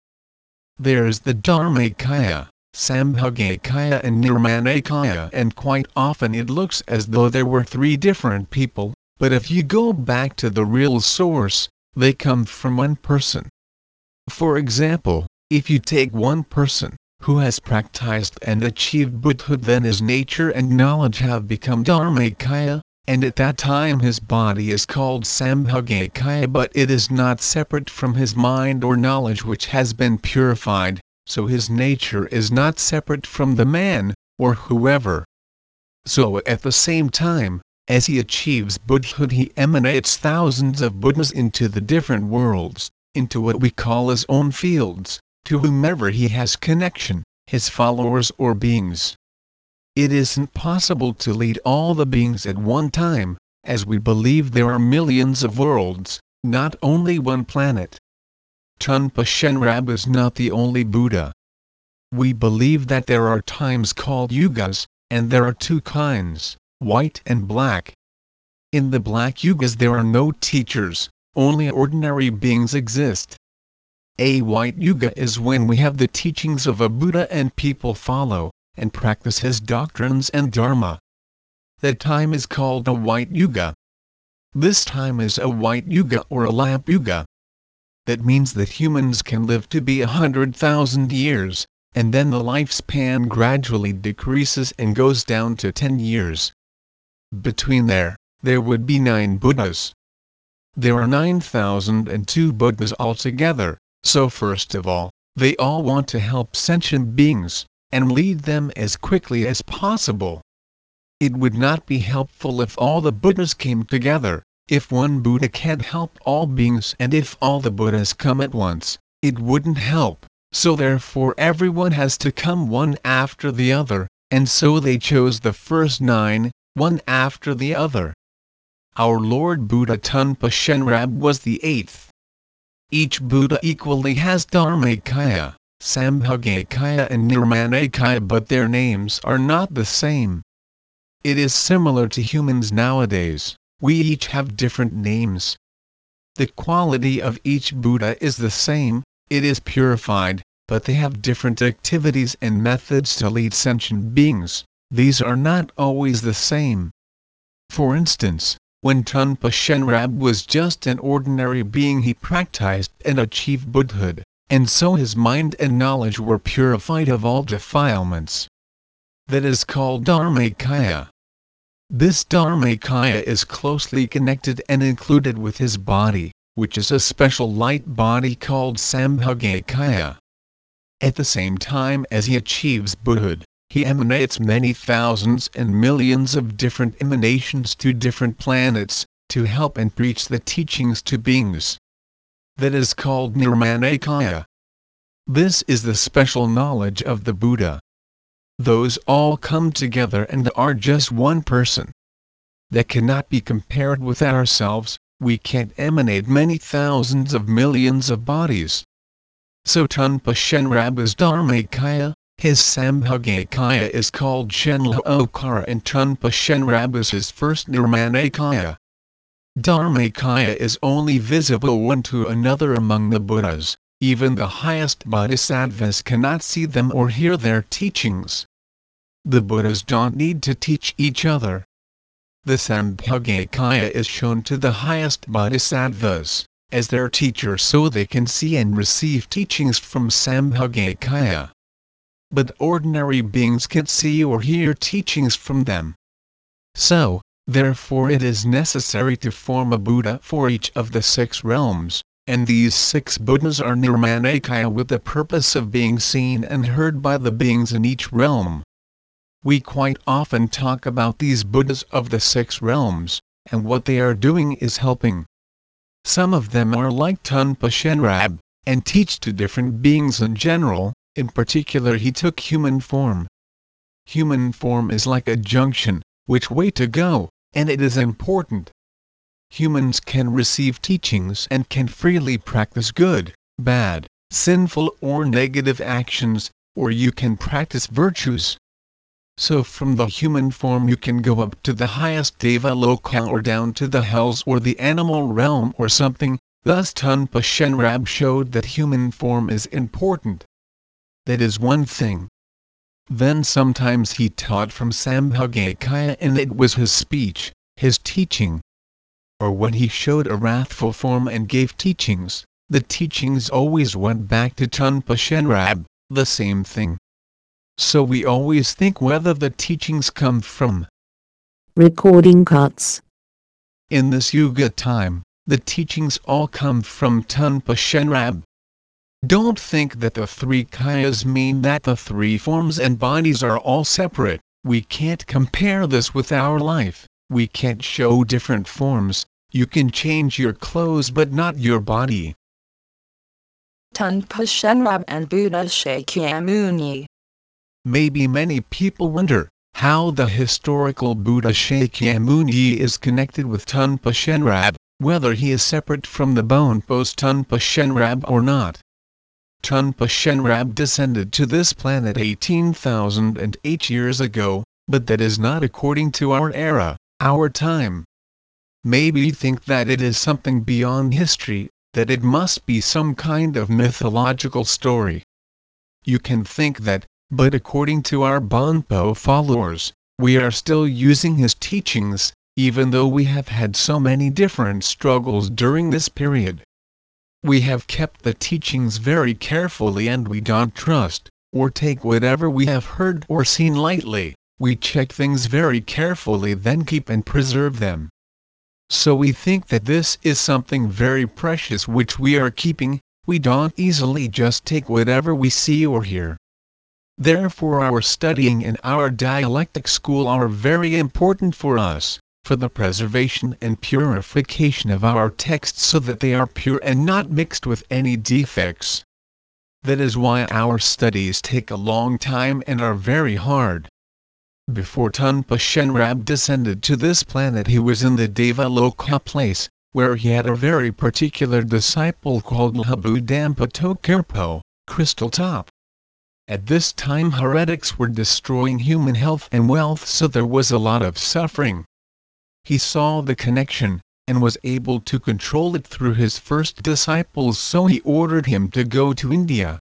There's the Dharmakaya, Sambhogakaya and Nirmanakaya and quite often it looks as though there were three different people, but if you go back to the real source, they come from one person. For example, if you take one person, who has practiced and achieved Buddhahood then his nature and knowledge have become Dharmakaya, and at that time his body is called Sambhogakaya but it is not separate from his mind or knowledge which has been purified, so his nature is not separate from the man, or whoever. So at the same time, as he achieves Buddhahood he emanates thousands of Buddhas into the different worlds, into what we call his own fields, to whomever he has connection, his followers or beings. It isn't possible to lead all the beings at one time, as we believe there are millions of worlds, not only one planet. Tunpa Shenrab is not the only Buddha. We believe that there are times called yugas, and there are two kinds, white and black. In the black yugas there are no teachers, only ordinary beings exist. A white yuga is when we have the teachings of a Buddha and people follow, and practice his doctrines and dharma. That time is called a white yuga. This time is a white yuga or a lamp yuga that means that humans can live to be a hundred thousand years, and then the lifespan gradually decreases and goes down to 10 years. Between there, there would be nine Buddhas. There are 9,002 Buddhas altogether, so first of all, they all want to help sentient beings, and lead them as quickly as possible. It would not be helpful if all the Buddhas came together, if one Buddha can't help all beings and if all the Buddhas come at once, it wouldn't help, so therefore everyone has to come one after the other, and so they chose the first nine, one after the other. Our Lord Buddha Tunpa Shenrab was the eighth. Each Buddha equally has Dharmakaya, Sambhogakaya and Nirmanakaya but their names are not the same. It is similar to humans nowadays, we each have different names. The quality of each Buddha is the same, it is purified, but they have different activities and methods to lead sentient beings, these are not always the same. For instance, when Tunpa Shenrab was just an ordinary being he practiced and achieved Buddhahood, and so his mind and knowledge were purified of all defilements. That is called Dharmakaya. This Dharmakaya is closely connected and included with his body, which is a special light body called Sambhogakaya. At the same time as he achieves Buddhahood, he emanates many thousands and millions of different emanations to different planets, to help and preach the teachings to beings. That is called Nirmanakaya. This is the special knowledge of the Buddha those all come together and are just one person. That cannot be compared with ourselves, we can't emanate many thousands of millions of bodies. So Tunpa Shenrab is Dharmakaya, his Sambhogakaya is called Shenla and Tunpa Shenrab is his first Nirmanakaya. Dharmakaya is only visible one to another among the Buddhas, even the highest bodhisattvas cannot see them or hear their teachings. The Buddhas don't need to teach each other. The Sambhogakaya is shown to the highest bodhisattvas, as their teacher so they can see and receive teachings from Sambhogakaya. But ordinary beings can't see or hear teachings from them. So, therefore it is necessary to form a Buddha for each of the six realms, and these six Buddhas are Nirmanakaya with the purpose of being seen and heard by the beings in each realm. We quite often talk about these Buddhas of the six realms, and what they are doing is helping. Some of them are like Tunpa Shenrab, and teach to different beings in general, in particular he took human form. Human form is like a junction, which way to go, and it is important humans can receive teachings and can freely practice good, bad, sinful or negative actions, or you can practice virtues. So from the human form you can go up to the highest Deva Loka or down to the hells or the animal realm or something, thus Tunpa Shenrab showed that human form is important. That is one thing. Then sometimes he taught from Sambhogakaya and it was his speech, his teaching, or when he showed a wrathful form and gave teachings, the teachings always went back to Tunpa Shenrab, the same thing. So we always think whether the teachings come from Recording cuts. In this Yuga time, the teachings all come from Tunpa Shenrab. Don't think that the three kayas mean that the three forms and bodies are all separate, we can't compare this with our life. We can't show different forms, you can change your clothes but not your body. Tunpa Shenrab and Buddha Shakyamuni. Maybe many people wonder how the historical Buddha Shakyamuni is connected with Tunpa Shenrab, whether he is separate from the Bonpos Tunpa Shenrab or not. Tunpa Shenrab descended to this planet 18,008 years ago, but that is not according to our era our time. Maybe you think that it is something beyond history, that it must be some kind of mythological story. You can think that, but according to our Bonpo followers, we are still using his teachings, even though we have had so many different struggles during this period. We have kept the teachings very carefully and we don't trust, or take whatever we have heard or seen lightly we check things very carefully then keep and preserve them. So we think that this is something very precious which we are keeping, we don't easily just take whatever we see or hear. Therefore our studying and our dialectic school are very important for us, for the preservation and purification of our texts so that they are pure and not mixed with any defects. That is why our studies take a long time and are very hard. Before Tunpa Shenrab descended to this planet he was in the Devaloka place, where he had a very particular disciple called Lhabu Dampa Tokirpo, Crystal Top. At this time heretics were destroying human health and wealth so there was a lot of suffering. He saw the connection, and was able to control it through his first disciples so he ordered him to go to India.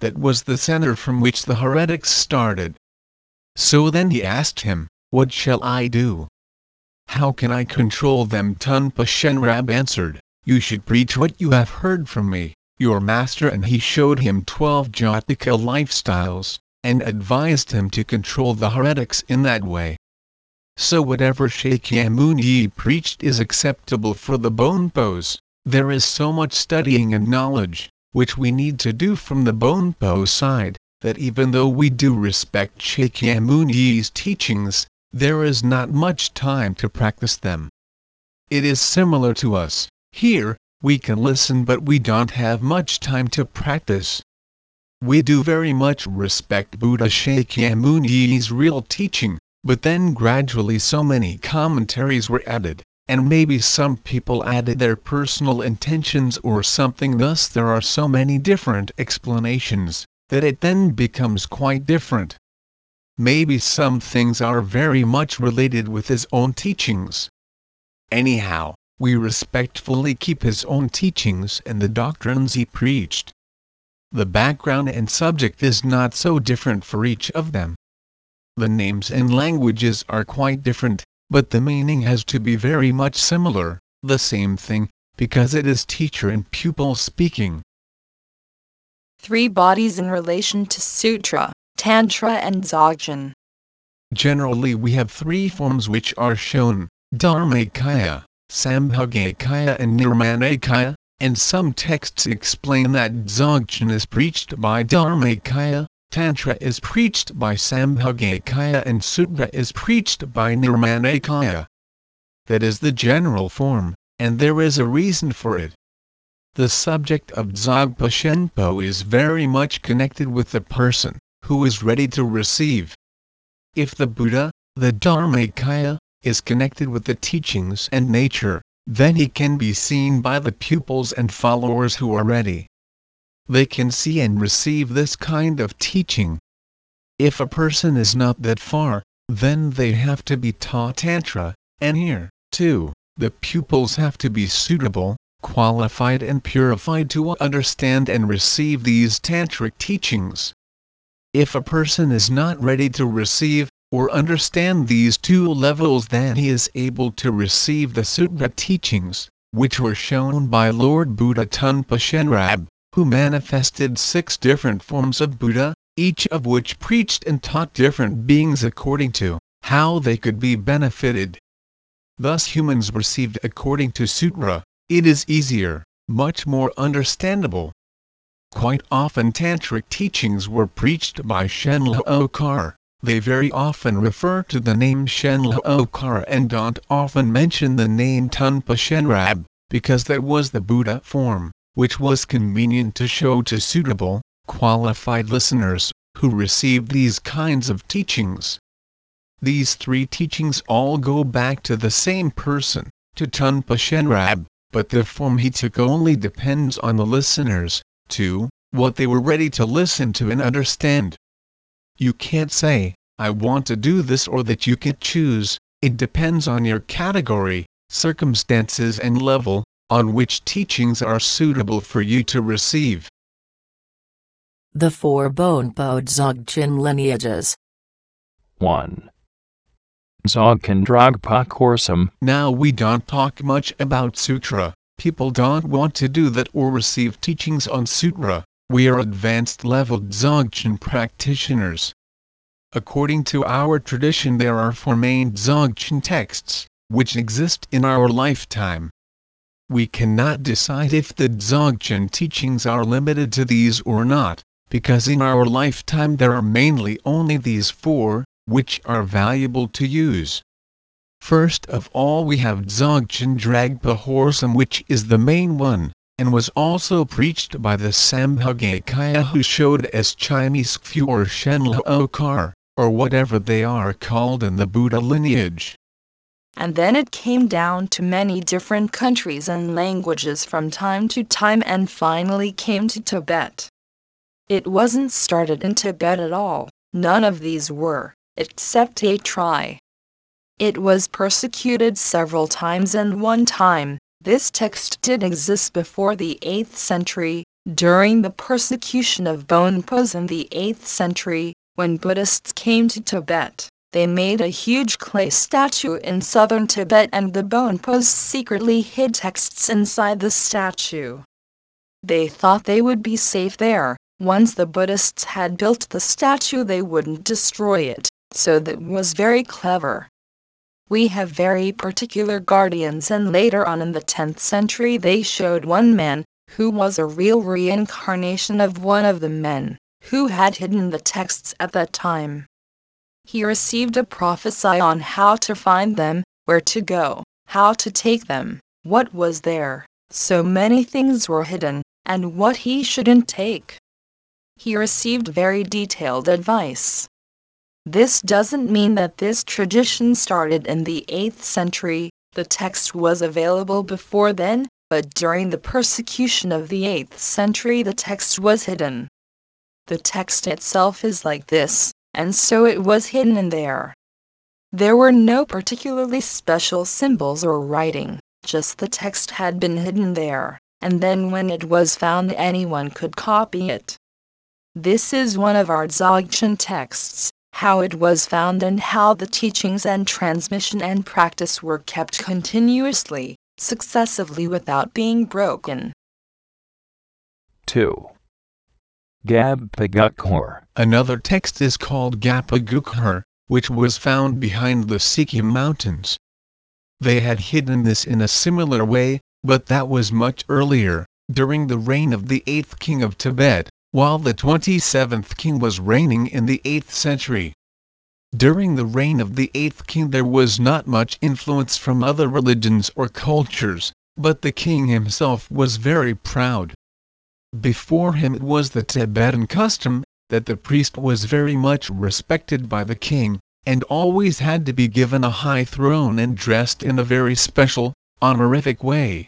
That was the center from which the heretics started. So then he asked him, What shall I do? How can I control them? Tunpa Shenrab answered, You should preach what you have heard from me, your master and he showed him twelve Jataka lifestyles, and advised him to control the heretics in that way. So whatever Shakyamuni preached is acceptable for the Bonpos, there is so much studying and knowledge, which we need to do from the Bonpo side, that even though we do respect Shakyamuni's teachings, there is not much time to practice them. It is similar to us. Here, we can listen but we don't have much time to practice. We do very much respect Buddha Shakyamuni's real teaching, but then gradually so many commentaries were added, and maybe some people added their personal intentions or something thus there are so many different explanations that it then becomes quite different. Maybe some things are very much related with his own teachings. Anyhow, we respectfully keep his own teachings and the doctrines he preached. The background and subject is not so different for each of them. The names and languages are quite different, but the meaning has to be very much similar, the same thing, because it is teacher and pupil speaking three bodies in relation to Sutra, Tantra and Dzogchen. Generally we have three forms which are shown, Dharmakaya, Sambhogakaya and Nirmanakaya, and some texts explain that Dzogchen is preached by Dharmakaya, Tantra is preached by Sambhogakaya and Sutra is preached by Nirmanakaya. That is the general form, and there is a reason for it. The subject of Dzogpa Chenpo is very much connected with the person who is ready to receive. If the Buddha, the Dharmakaya, is connected with the teachings and nature, then he can be seen by the pupils and followers who are ready. They can see and receive this kind of teaching. If a person is not that far, then they have to be taught Tantra, and here, too, the pupils have to be suitable, qualified and purified to understand and receive these tantric teachings. If a person is not ready to receive or understand these two levels then he is able to receive the sutra teachings, which were shown by Lord Buddha Tunpa Shenrab, who manifested six different forms of Buddha, each of which preached and taught different beings according to how they could be benefited. Thus humans received according to sutra, it is easier, much more understandable. Quite often tantric teachings were preached by Shenla Okar. They very often refer to the name Shenla Okar and don't often mention the name Tunpa Shenrab, because that was the Buddha form, which was convenient to show to suitable, qualified listeners, who received these kinds of teachings. These three teachings all go back to the same person, to Tunpa Shenrab, but the form he took only depends on the listeners, to what they were ready to listen to and understand. You can't say, I want to do this or that you can choose, it depends on your category, circumstances and level, on which teachings are suitable for you to receive. The four Bonpo Dzogchen lineages. 1. Dzogchen Dragpa Korsum. Now we don't talk much about Sutra, people don't want to do that or receive teachings on Sutra, we are advanced level Dzogchen practitioners. According to our tradition there are four main Dzogchen texts, which exist in our lifetime. We cannot decide if the Dzogchen teachings are limited to these or not, because in our lifetime there are mainly only these four, which are valuable to use. First of all we have Dzogchen Dragpa Korsum which is the main one, and was also preached by the Sambhogakaya who showed as Chinese Fu or Okar, or whatever they are called in the Buddha lineage. And then it came down to many different countries and languages from time to time and finally came to Tibet. It wasn't started in Tibet at all, none of these were, except Atri. It was persecuted several times and one time, this text did exist before the 8th century, during the persecution of Bonpos in the 8th century, when Buddhists came to Tibet. They made a huge clay statue in southern Tibet and the Bonpos secretly hid texts inside the statue. They thought they would be safe there. Once the Buddhists had built the statue they wouldn't destroy it, so that was very clever. We have very particular guardians and later on in the 10th century they showed one man, who was a real reincarnation of one of the men, who had hidden the texts at that time. He received a prophecy on how to find them, where to go, how to take them, what was there, so many things were hidden, and what he shouldn't take. He received very detailed advice. This doesn't mean that this tradition started in the 8th century, the text was available before then, but during the persecution of the 8th century the text was hidden. The text itself is like this and so it was hidden in there. There were no particularly special symbols or writing, just the text had been hidden there, and then when it was found anyone could copy it. This is one of our Dzogchen texts, how it was found and how the teachings and transmission and practice were kept continuously, successively without being broken. 2. Gab-pa-guk-hor. Another text is called Gap-pa-guk-hor, which was found behind the Sikkim mountains. They had hidden this in a similar way, but that was much earlier, during the reign of the 8th king of Tibet, while the 27th king was reigning in the 8th century. During the reign of the 8th king there was not much influence from other religions or cultures, but the king himself was very proud. Before him it was the Tibetan custom, that the priest was very much respected by the king, and always had to be given a high throne and dressed in a very special, honorific way.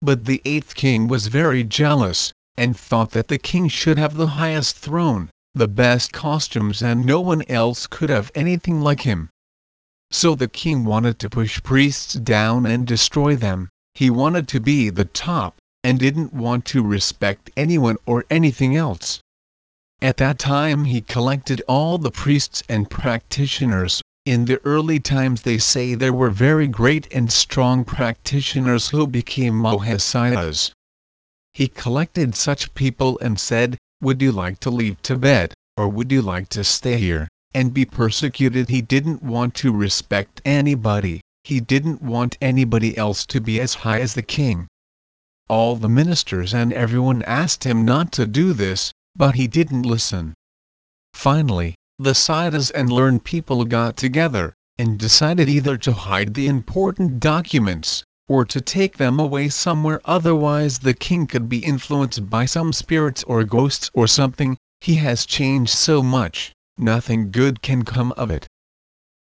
But the eighth king was very jealous, and thought that the king should have the highest throne, the best costumes and no one else could have anything like him. So the king wanted to push priests down and destroy them, he wanted to be the top, and didn't want to respect anyone or anything else. At that time he collected all the priests and practitioners. In the early times they say there were very great and strong practitioners who became Mahasiddhas. He collected such people and said, Would you like to leave Tibet, or would you like to stay here, and be persecuted? He didn't want to respect anybody, he didn't want anybody else to be as high as the king. All the ministers and everyone asked him not to do this, but he didn't listen. Finally, the Siddhas and learned people got together, and decided either to hide the important documents, or to take them away somewhere otherwise the king could be influenced by some spirits or ghosts or something, he has changed so much, nothing good can come of it.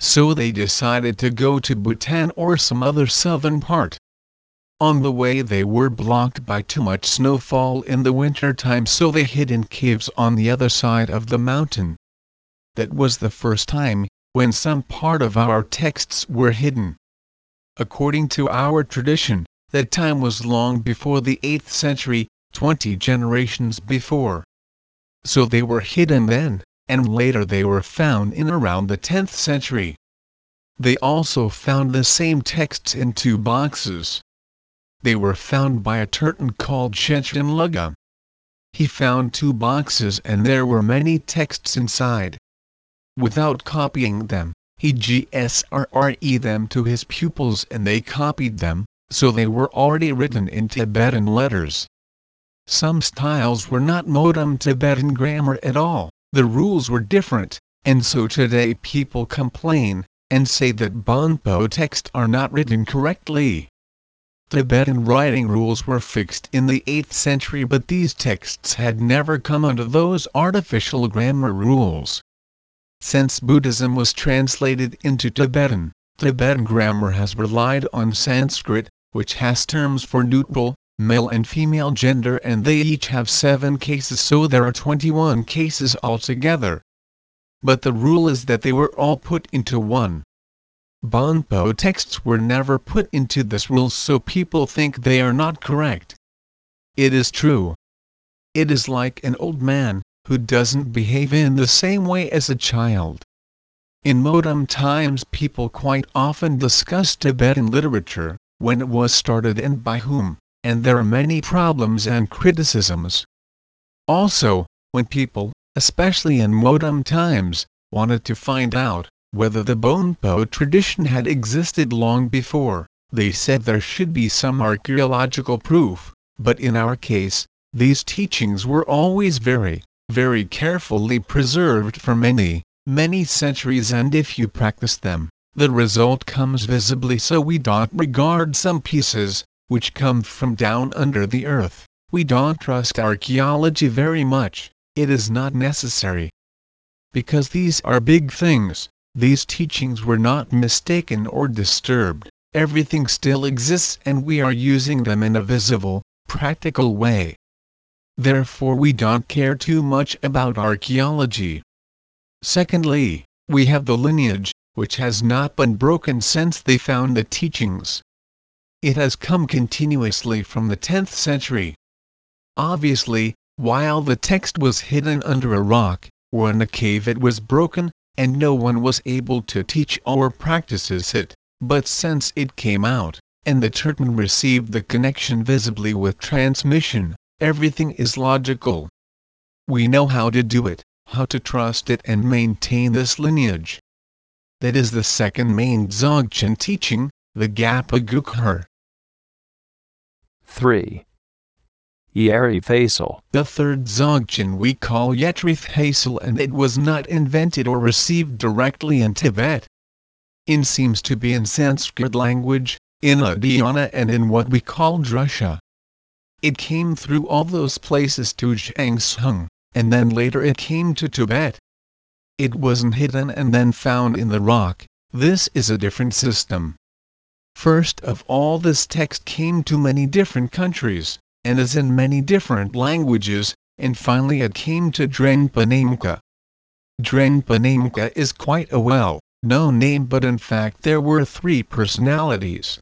So they decided to go to Bhutan or some other southern part. On the way they were blocked by too much snowfall in the winter time so they hid in caves on the other side of the mountain. That was the first time, when some part of our texts were hidden. According to our tradition, that time was long before the 8th century, 20 generations before. So they were hidden then, and later they were found in around the 10th century. They also found the same texts in two boxes. They were found by a Turton called Shenchen Luga. He found two boxes and there were many texts inside. Without copying them, he GSRRE them to his pupils and they copied them, so they were already written in Tibetan letters. Some styles were not modern Tibetan grammar at all, the rules were different, and so today people complain, and say that Bonpo texts are not written correctly. Tibetan writing rules were fixed in the 8th century but these texts had never come under those artificial grammar rules. since Buddhism was translated into Tibetan, Tibetan grammar has relied on Sanskrit, which has terms for neutral, male and female gender and they each have 7 cases so there are 21 cases altogether. But the rule is that they were all put into one. Bonpo texts were never put into this rule so people think they are not correct. It is true. It is like an old man, who doesn't behave in the same way as a child. In modern times people quite often discuss Tibetan literature, when it was started and by whom, and there are many problems and criticisms. Also, when people, especially in modern times, wanted to find out whether the Bonpo tradition had existed long before, they said there should be some archaeological proof, but in our case, these teachings were always very, very carefully preserved for many, many centuries and if you practice them, the result comes visibly so we don't regard some pieces, which come from down under the earth, we don't trust archaeology very much, it is not necessary. Because these are big things, these teachings were not mistaken or disturbed, everything still exists and we are using them in a visible, practical way. Therefore we don't care too much about archaeology. Secondly, we have the lineage, which has not been broken since they found the teachings. It has come continuously from the 10th century. Obviously, while the text was hidden under a rock, or in a cave it was broken, and no one was able to teach or practices it, but since it came out, and the Turkmen received the connection visibly with transmission, everything is logical. We know how to do it, how to trust it and maintain this lineage. That is the second main Dzogchen teaching, the Gapa Gukhar. 3. Yetri Thasel. The third Dzogchen we call Yetrith and it was not invented or received directly in Tibet. It seems to be in Sanskrit language, in Adhyana and in what we call Drusha. It came through all those places to Zhang Zhung, and then later it came to Tibet. It wasn't hidden and then found in the rock, this is a different system. First of all this text came to many different countries and is in many different languages, and finally it came to Drenpa Namka. Drenpa Namka is quite a well-known name but in fact there were three personalities.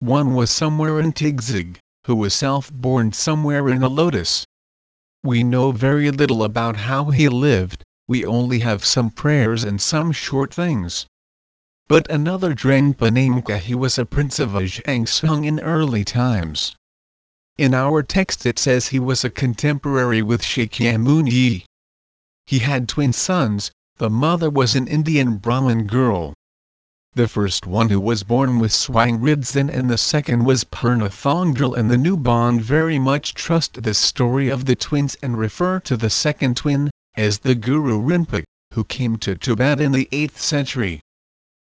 One was somewhere in Tigzig, who was self-born somewhere in a lotus. We know very little about how he lived, we only have some prayers and some short things. But another Drenpa Namka he was a prince of Zhang Zhung in early times. In our text it says he was a contemporary with Shakyamuni. He had twin sons, the mother was an Indian Brahmin girl. The first one who was born was Swang Ridzen and the second was Purna Thongdral and the new bond very much trust the story of the twins and refer to the second twin, as the Guru Rinpoche, who came to Tibet in the 8th century.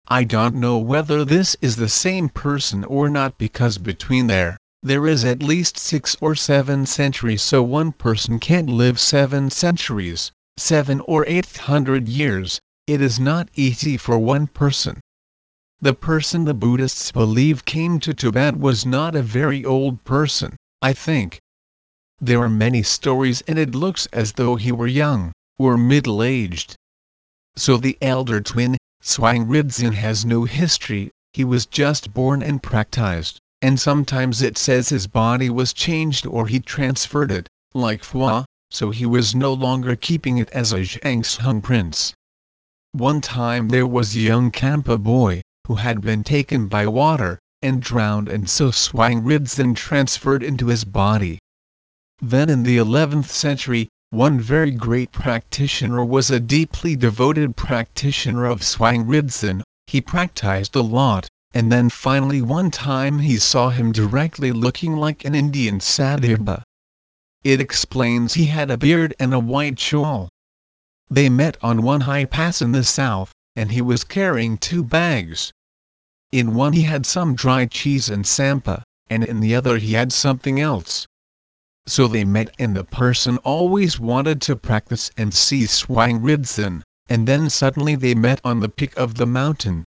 I don't know whether this is the same person or not because between there there is at least six or seven centuries so one person can't live seven centuries, seven or eight hundred years, it is not easy for one person. The person the Buddhists believe came to Tibet was not a very old person, I think. There are many stories and it looks as though he were young, or middle-aged. So the elder twin, Swang Ridzen has no history, he was just born and practiced and sometimes it says his body was changed or he transferred it, like Phwa, so he was no longer keeping it as a Zhang Zhung prince. One time there was a young Kampa boy, who had been taken by water, and drowned and so Swang Ridzen transferred into his body. Then in the 11th century, one very great practitioner was a deeply devoted practitioner of Swang Ridzen, he practiced a lot, and then finally one time he saw him directly looking like an Indian Sadhava. It explains he had a beard and a white shawl. They met on one high pass in the south, and he was carrying two bags. In one he had some dry cheese and sampa, and in the other he had something else. So they met and the person always wanted to practice and see Swang Ridzen, and then suddenly they met on the peak of the mountain.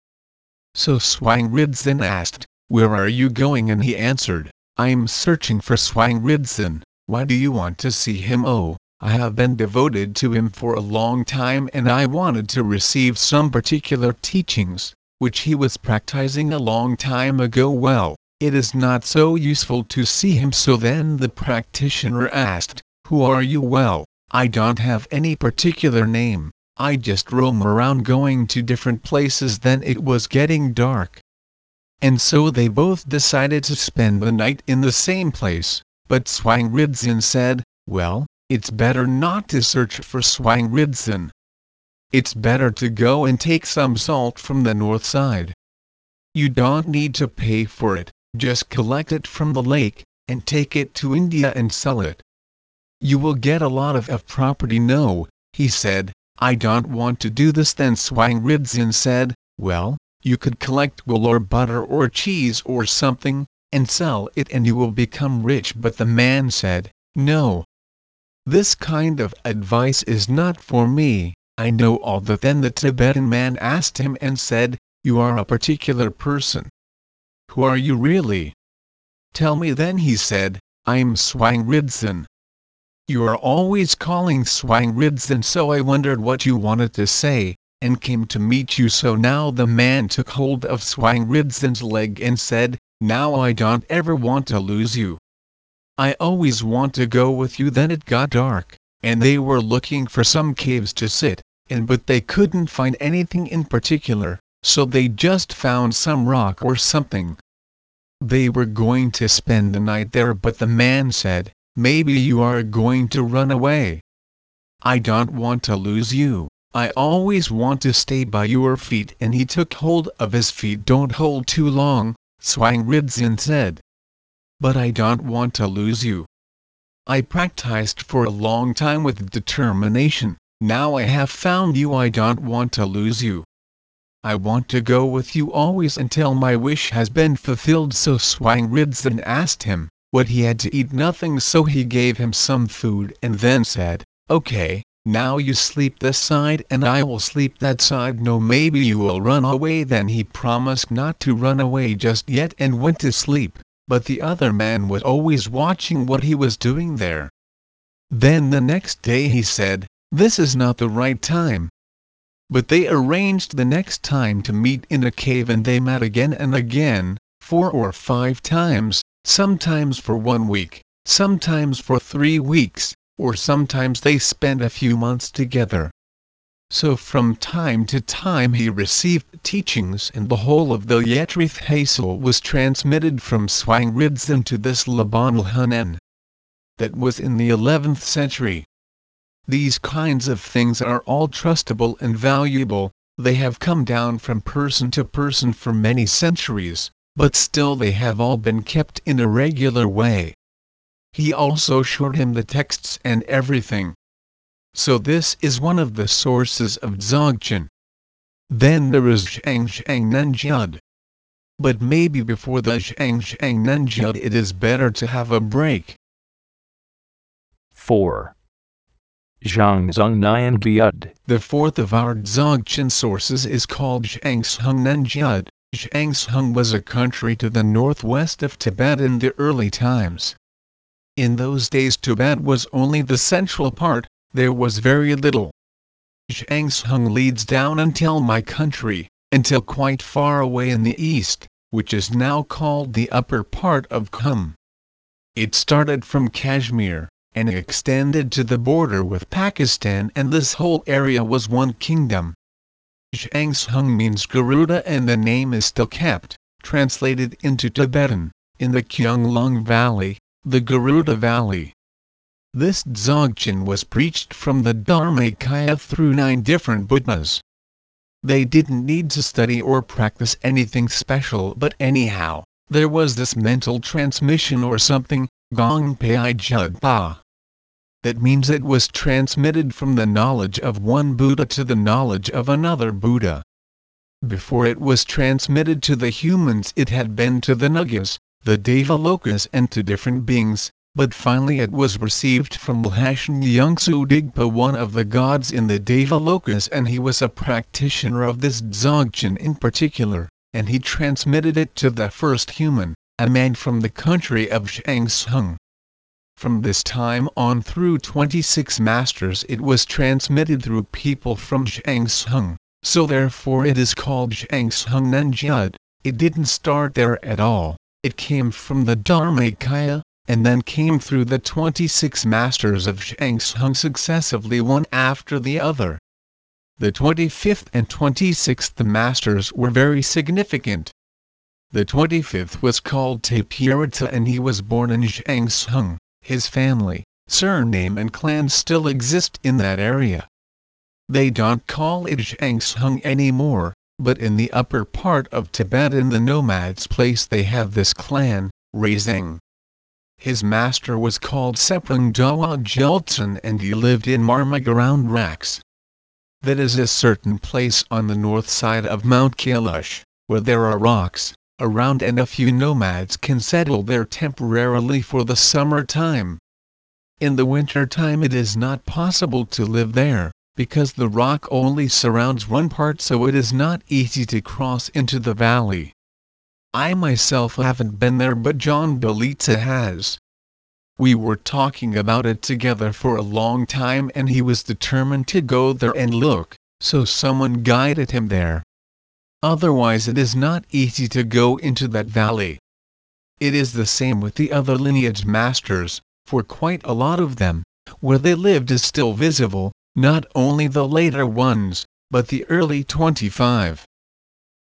So Swang Ridzen asked, Where are you going? And he answered, I'm searching for Swang Ridzen. Why do you want to see him? Oh, I have been devoted to him for a long time and I wanted to receive some particular teachings, which he was practicing a long time ago. Well, it is not so useful to see him. So then the practitioner asked, Who are you? Well, I don't have any particular name, I just roam around going to different places. Then it was getting dark. And so they both decided to spend the night in the same place, but Swang Ridzen said, Well, it's better not to search for Swang Ridzen. It's better to go and take some salt from the north side. You don't need to pay for it, just collect it from the lake, and take it to India and sell it. You will get a lot of, of property. No, he said, I don't want to do this. Then Swang Ridzen said, Well, you could collect wool or butter or cheese or something, and sell it and you will become rich. But the man said, No, this kind of advice is not for me, I know all that. Then the Tibetan man asked him and said, You are a particular person. Who are you really? Tell me then he said, I'm Swang Ridzen. You are always calling Swang Ridzen so I wondered what you wanted to say, and came to meet you so now the man took hold of Swang leg and said, Now I don't ever want to lose you. I always want to go with you then it got dark, and they were looking for some caves to sit in but they couldn't find anything in particular, so they just found some rock or something. They were going to spend the night there but the man said, maybe you are going to run away. I don't want to lose you, I always want to stay by your feet. And he took hold of his feet. Don't hold too long, Swang Ridzen said. But I don't want to lose you. I practiced for a long time with determination, now I have found you. I don't want to lose you. I want to go with you always until my wish has been fulfilled. So Swang Ridzen asked him, what he had to eat nothing so he gave him some food and then said, okay, now you sleep this side and I will sleep that side no maybe you will run away then he promised not to run away just yet and went to sleep but the other man was always watching what he was doing there. Then the next day he said, This is not the right time. But they arranged the next time to meet in a cave and they met again and again, four or five times, sometimes for one week, sometimes for three weeks, or sometimes they spent a few months together. So from time to time he received teachings and the whole of the Yetri Thasel was transmitted from Swang Ridzen to this Labanal Hunan. That was in the 11th century. These kinds of things are all trustable and valuable, they have come down from person to person for many centuries, but still they have all been kept in a regular way. He also showed him the texts and everything. So this is one of the sources of Dzogchen. Then there is Zhang Zhung Nenjud. But maybe before the Zhang Zhung Nenjud it is better to have a break. 4. Zhang Zhung Nyan. The fourth of our Dzogchen sources is called Zhang Zhung Nenjud. Zhang Zhung was a country to the northwest of Tibet in the early times. In those days Tibet was only the central part, there was very little. Zhang Zhung leads down until my country, until quite far away in the east, which is now called the upper part of Khum. It started from Kashmir, and extended to the border with Pakistan and this whole area was one kingdom. Zhang Zhung means Garuda and the name is still kept, translated into Tibetan, in the Kyunglung Valley, the Garuda Valley. This Dzogchen was preached from the Dharmakaya through nine different Buddhas. They didn't need to study or practice anything special but anyhow, there was this mental transmission or something, Gong Pai Judpa. That means it was transmitted from the knowledge of one Buddha to the knowledge of another Buddha. Before it was transmitted to the humans it had been to the Nagas, the Devalokas and to different beings, but finally it was received from Lhashan Yungsu Digpa one of the gods in the Devalokas and he was a practitioner of this Dzogchen in particular, and he transmitted it to the first human, a man from the country of Zhang Zhung. From this time on through 26 masters it was transmitted through people from Zhang Zhung, so therefore it is called Zhang Zhung Nenjud. It didn't start there at all, it came from the Dharmakaya, and then came through the 26 masters of Zhang Zhung successively one after the other. The 25th and 26th masters were very significant. The 25th was called Tapihritsa and he was born in Zhang Zhung. His family, surname and clan still exist in that area. They don't call it Zhang Zhung anymore, but in the upper part of Tibet in the nomads place they have this clan, Razeng. His master was called Seprang Dawa Jeltsin and he lived in Marmag around Rax. That is a certain place on the north side of Mount Kailash, where there are rocks, around and a few nomads can settle there temporarily for the summer time. In the winter time it is not possible to live there, because the rock only surrounds one part so it is not easy to cross into the valley. I myself haven't been there but John Bellezza has. We were talking about it together for a long time and he was determined to go there and look, so someone guided him there. Otherwise it is not easy to go into that valley. It is the same with the other lineage masters, for quite a lot of them, where they lived is still visible, not only the later ones, but the early 25.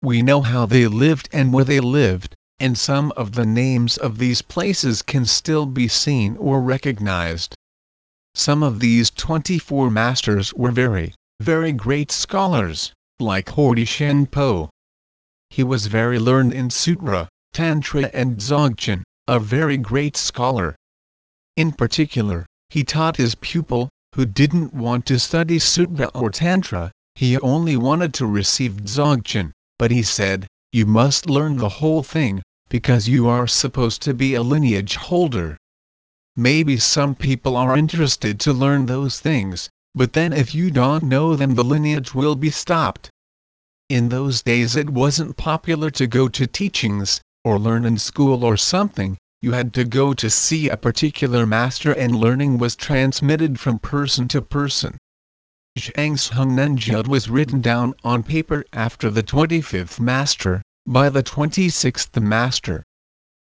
We know how they lived and where they lived, and some of the names of these places can still be seen or recognized. Some of these 24 masters were very, very great scholars, like Hordi Shenpo. He was very learned in Sutra, Tantra and Dzogchen, a very great scholar. In particular, he taught his pupil, who didn't want to study Sutra or Tantra, he only wanted to receive Dzogchen but he said, you must learn the whole thing, because you are supposed to be a lineage holder. Maybe some people are interested to learn those things, but then if you don't know them the lineage will be stopped. In those days it wasn't popular to go to teachings, or learn in school or something, you had to go to see a particular master and learning was transmitted from person to person. Zhang Zhung Nenjud was written down on paper after the 25th master, by the 26th master.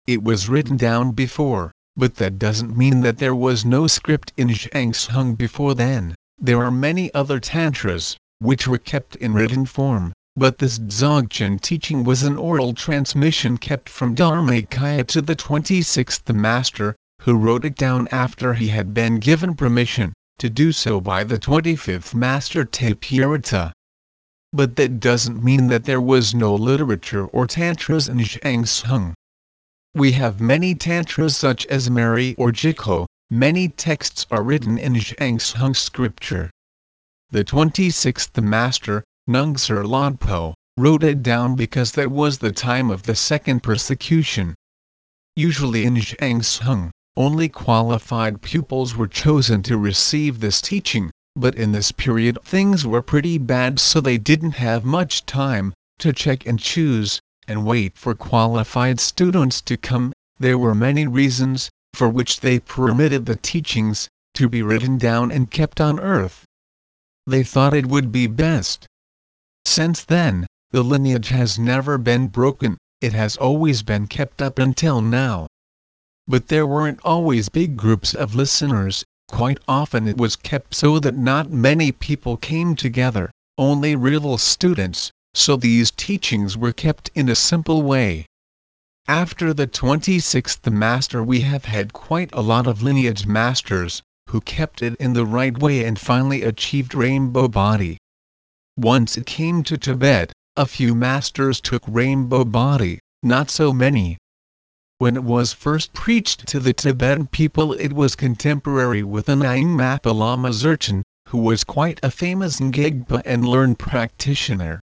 It was written down before, but that doesn't mean that there was no script in Zhang Zhung before then. There are many other tantras, which were kept in written form, but this Dzogchen teaching was an oral transmission kept from Dharmakaya to the 26th master, who wrote it down after he had been given permission to do so by the 25th master Tapihritsa. But that doesn't mean that there was no literature or tantras in Zhang Zhung. We have many tantras such as Mary or Jiko, many texts are written in Zhang Zhung scripture. The 26th master, Nangzher Lodpo, wrote it down because that was the time of the second persecution. Usually in Zhang Zhung, only qualified pupils were chosen to receive this teaching, but in this period things were pretty bad so they didn't have much time to check and choose, and wait for qualified students to come. There were many reasons for which they permitted the teachings to be written down and kept on earth. They thought it would be best. Since then, the lineage has never been broken, it has always been kept up until now. But there weren't always big groups of listeners, quite often it was kept so that not many people came together, only real students, so these teachings were kept in a simple way. After the 26th master we have had quite a lot of lineage masters, who kept it in the right way and finally achieved rainbow body. Once it came to Tibet, a few masters took rainbow body, not so many. When it was first preached to the Tibetan people it was contemporary with Anang Mapa Lama Dzogchen, who was quite a famous Ngegpa and learned practitioner.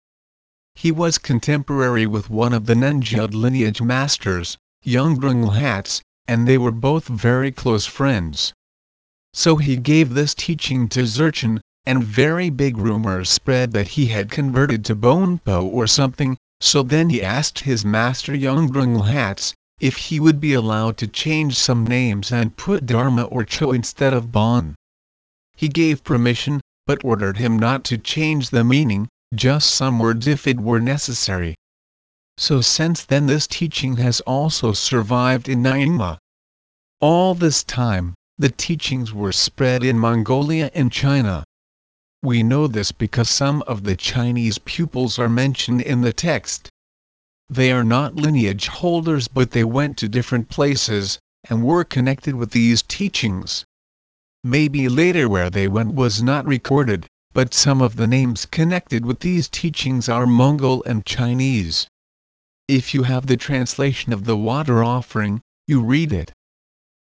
He was contemporary with one of the Nenjud lineage masters, Yungdrung Lhats, and they were both very close friends. So he gave this teaching to Zurchen, and very big rumors spread that he had converted to Bonpo or something, so then he asked his master Yongrung Hats, if he would be allowed to change some names and put Dharma or Cho instead of Bon. He gave permission, but ordered him not to change the meaning, just some words if it were necessary. So since then this teaching has also survived in Nyingma. All this time, the teachings were spread in Mongolia and China. We know this because some of the Chinese pupils are mentioned in the text. They are not lineage holders but they went to different places, and were connected with these teachings. Maybe later where they went was not recorded, but some of the names connected with these teachings are Mongol and Chinese. If you have the translation of the water offering, you read it.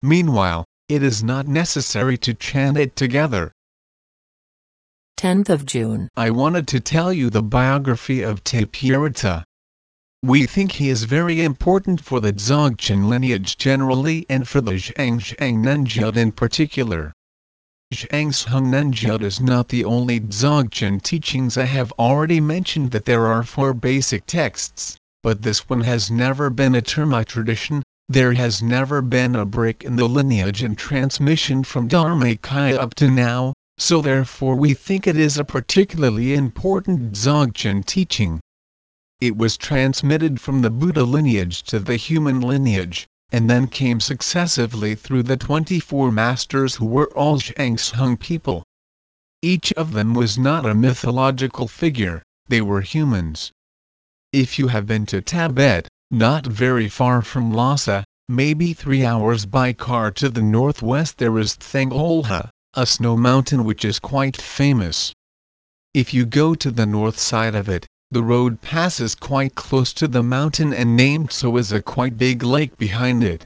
Meanwhile, it is not necessary to chant it together. 10th of June. I wanted to tell you the biography of Tapihritsa. We think he is very important for the Dzogchen lineage generally and for the Zhang Nenjud in particular. Zhang Nenjud is not the only Dzogchen teachings. I have already mentioned that there are four basic texts, but this one has never been a Terma tradition, there has never been a break in the lineage and transmission from Dharmakaya up to now, so therefore we think it is a particularly important Dzogchen teaching. It was transmitted from the Buddha lineage to the human lineage, and then came successively through the 24 masters who were all Zhang Zhung people. Each of them was not a mythological figure, they were humans. If you have been to Tibet, not very far from Lhasa, maybe three hours by car to the northwest there is Thangolha, a snow mountain which is quite famous. If you go to the north side of it, the road passes quite close to the mountain and Namtso is a quite big lake behind it.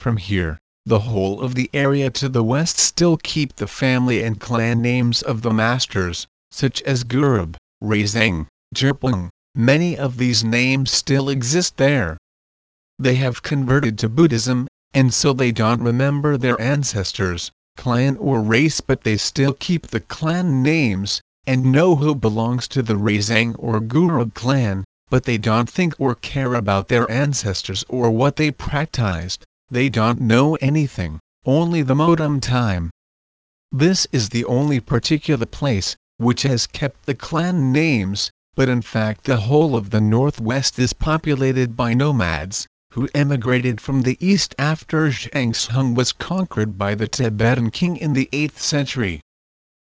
From here, the whole of the area to the west still keep the family and clan names of the masters, such as Gurub, Razang, Jerpung, many of these names still exist there. They have converted to Buddhism, and so they don't remember their ancestors, clan or race but they still keep the clan names, and know who belongs to the Razang or Gurub clan, but they don't think or care about their ancestors or what they practiced, they don't know anything, only the modem time. This is the only particular place, which has kept the clan names, but in fact the whole of the northwest is populated by nomads, who emigrated from the east after Zhang Zhung was conquered by the Tibetan king in the 8th century.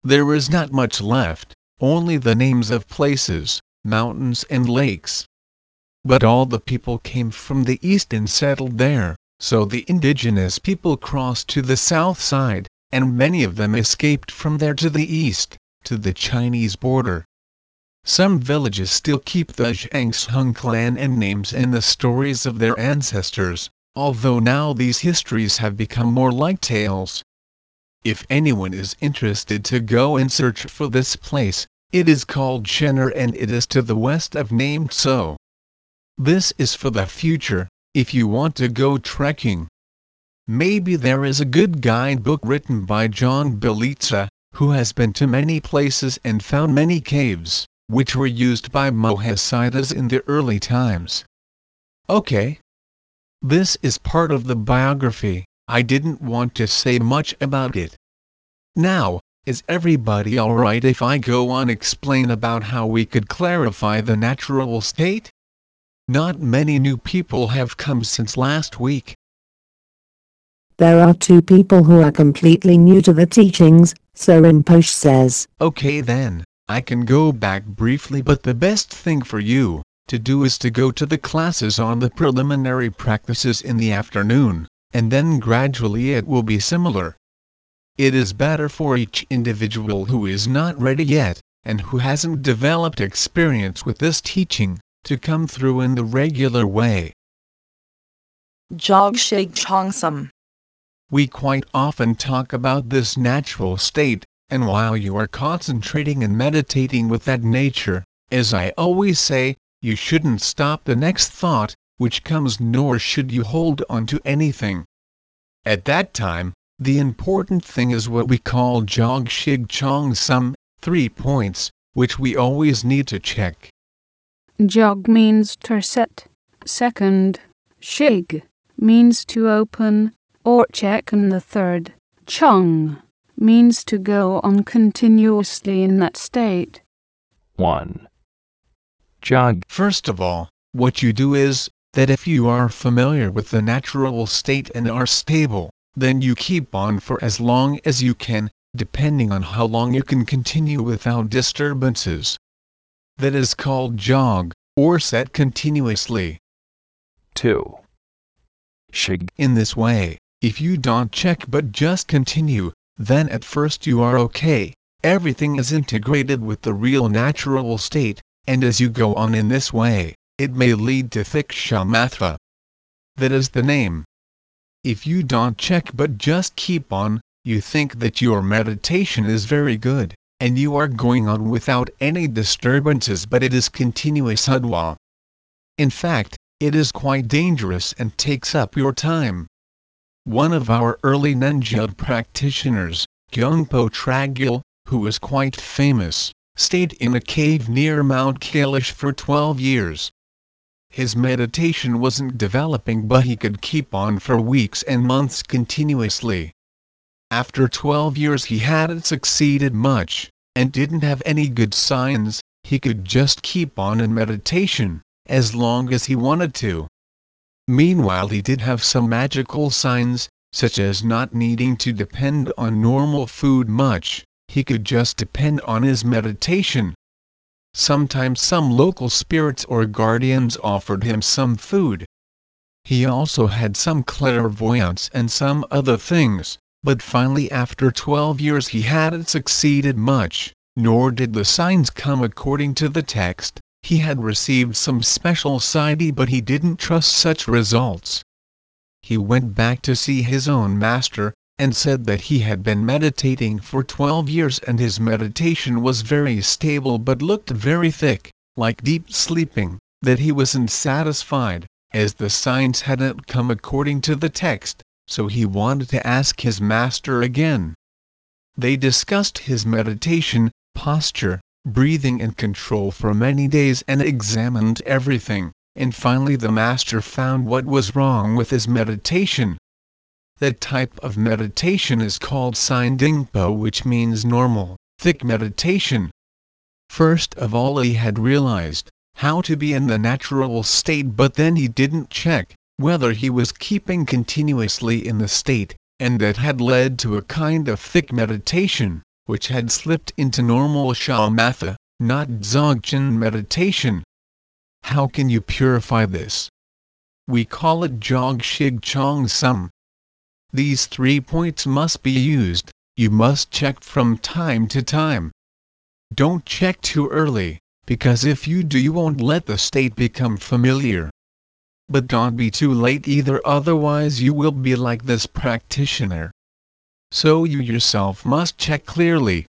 There is not much left, only the names of places, mountains and lakes. But all the people came from the east and settled there, so the indigenous people crossed to the south side, and many of them escaped from there to the east, to the Chinese border. Some villages still keep the Zhang Zhung clan and names and the stories of their ancestors, although now these histories have become more like tales. If anyone is interested to go and search for this place, it is called Shener and it is to the west of Namtso. This is for the future, if you want to go trekking. Maybe there is a good guidebook written by John Bellezza, who has been to many places and found many caves which were used by Mahasiddhas in the early times. Okay. This is part of the biography, I didn't want to say much about it. Now, is everybody alright if I go on explain about how we could clarify the natural state? Not many new people have come since last week. There are two people who are completely new to the teachings, Sir Rinpoche says. Okay then. I can go back briefly but the best thing for you to do is to go to the classes on the preliminary practices in the afternoon, and then gradually it will be similar. It is better for each individual who is not ready yet, and who hasn't developed experience with this teaching, to come through in the regular way. Jogshig Chongsum. We quite often talk about this natural state, and while you are concentrating and meditating with that nature, as I always say, you shouldn't stop the next thought, which comes nor should you hold on to anything. At that time, the important thing is what we call jog shig chong sum, three points, which we always need to check. Jog means to set. Second, shig means to open or check. And the third, chong, means to go on continuously in that state. 1. Jog. First of all, what you do is, that if you are familiar with the natural state and are stable, then you keep on for as long as you can, depending on how long you can continue without disturbances. That is called jog, or set continuously. 2. Shig. In this way, if you don't check but just continue, then at first you are okay, everything is integrated with the real natural state, and as you go on in this way, it may lead to thick shamatha. That is the name. If you don't check but just keep on, you think that your meditation is very good, and you are going on without any disturbances but it is continuous adwa. In fact, it is quite dangerous and takes up your time. One of our early Nenjud practitioners, Gyungpo Tragil, who was quite famous, stayed in a cave near Mount Kailash for 12 years. His meditation wasn't developing but he could keep on for weeks and months continuously. After 12 years he hadn't succeeded much, and didn't have any good signs, he could just keep on in meditation, as long as he wanted to. Meanwhile he did have some magical signs, such as not needing to depend on normal food much, he could just depend on his meditation. Sometimes some local spirits or guardians offered him some food. He also had some clairvoyance and some other things, but finally after 12 years he hadn't succeeded much, nor did the signs come according to the text, he had received some special siddhi but he didn't trust such results. He went back to see his own master, and said that he had been meditating for 12 years and his meditation was very stable but looked very thick, like deep sleeping, that he wasn't satisfied, as the signs hadn't come according to the text, so he wanted to ask his master again. They discussed his meditation, posture, breathing and control for many days and examined everything, and finally the master found what was wrong with his meditation. That type of meditation is called Sindingpo which means normal, thick meditation. First of all he had realized how to be in the natural state but then he didn't check whether he was keeping continuously in the state, and that had led to a kind of thick meditation which had slipped into normal shamatha, not dzogchen meditation. How can you purify this? We call it jog shig chong sum. These three points must be used, you must check from time to time. Don't check too early, because if you do you won't let the state become familiar. But don't be too late either otherwise you will be like this practitioner so you yourself must check clearly.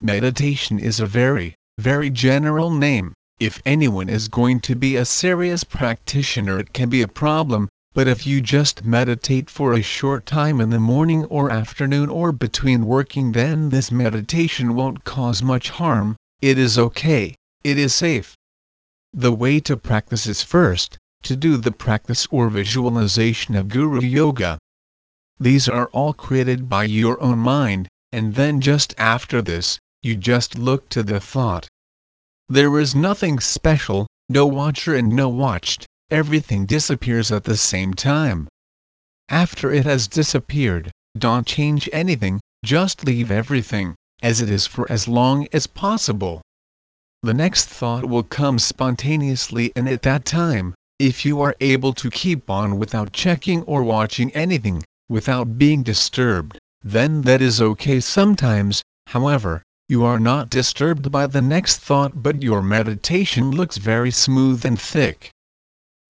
Meditation is a very, very general name. If anyone is going to be a serious practitioner, it can be a problem, but if you just meditate for a short time in the morning or afternoon or between working, then this meditation won't cause much harm. It is okay, it is safe. The way to practice is first, to do the practice or visualization of Guru Yoga. These are all created by your own mind, and then just after this, you just look to the thought. There is nothing special, no watcher and no watched, everything disappears at the same time. After it has disappeared, don't change anything, just leave everything, as it is for as long as possible. The next thought will come spontaneously and at that time, if you are able to keep on without checking or watching anything, without being disturbed, then that is okay sometimes, however, you are not disturbed by the next thought but your meditation looks very smooth and thick.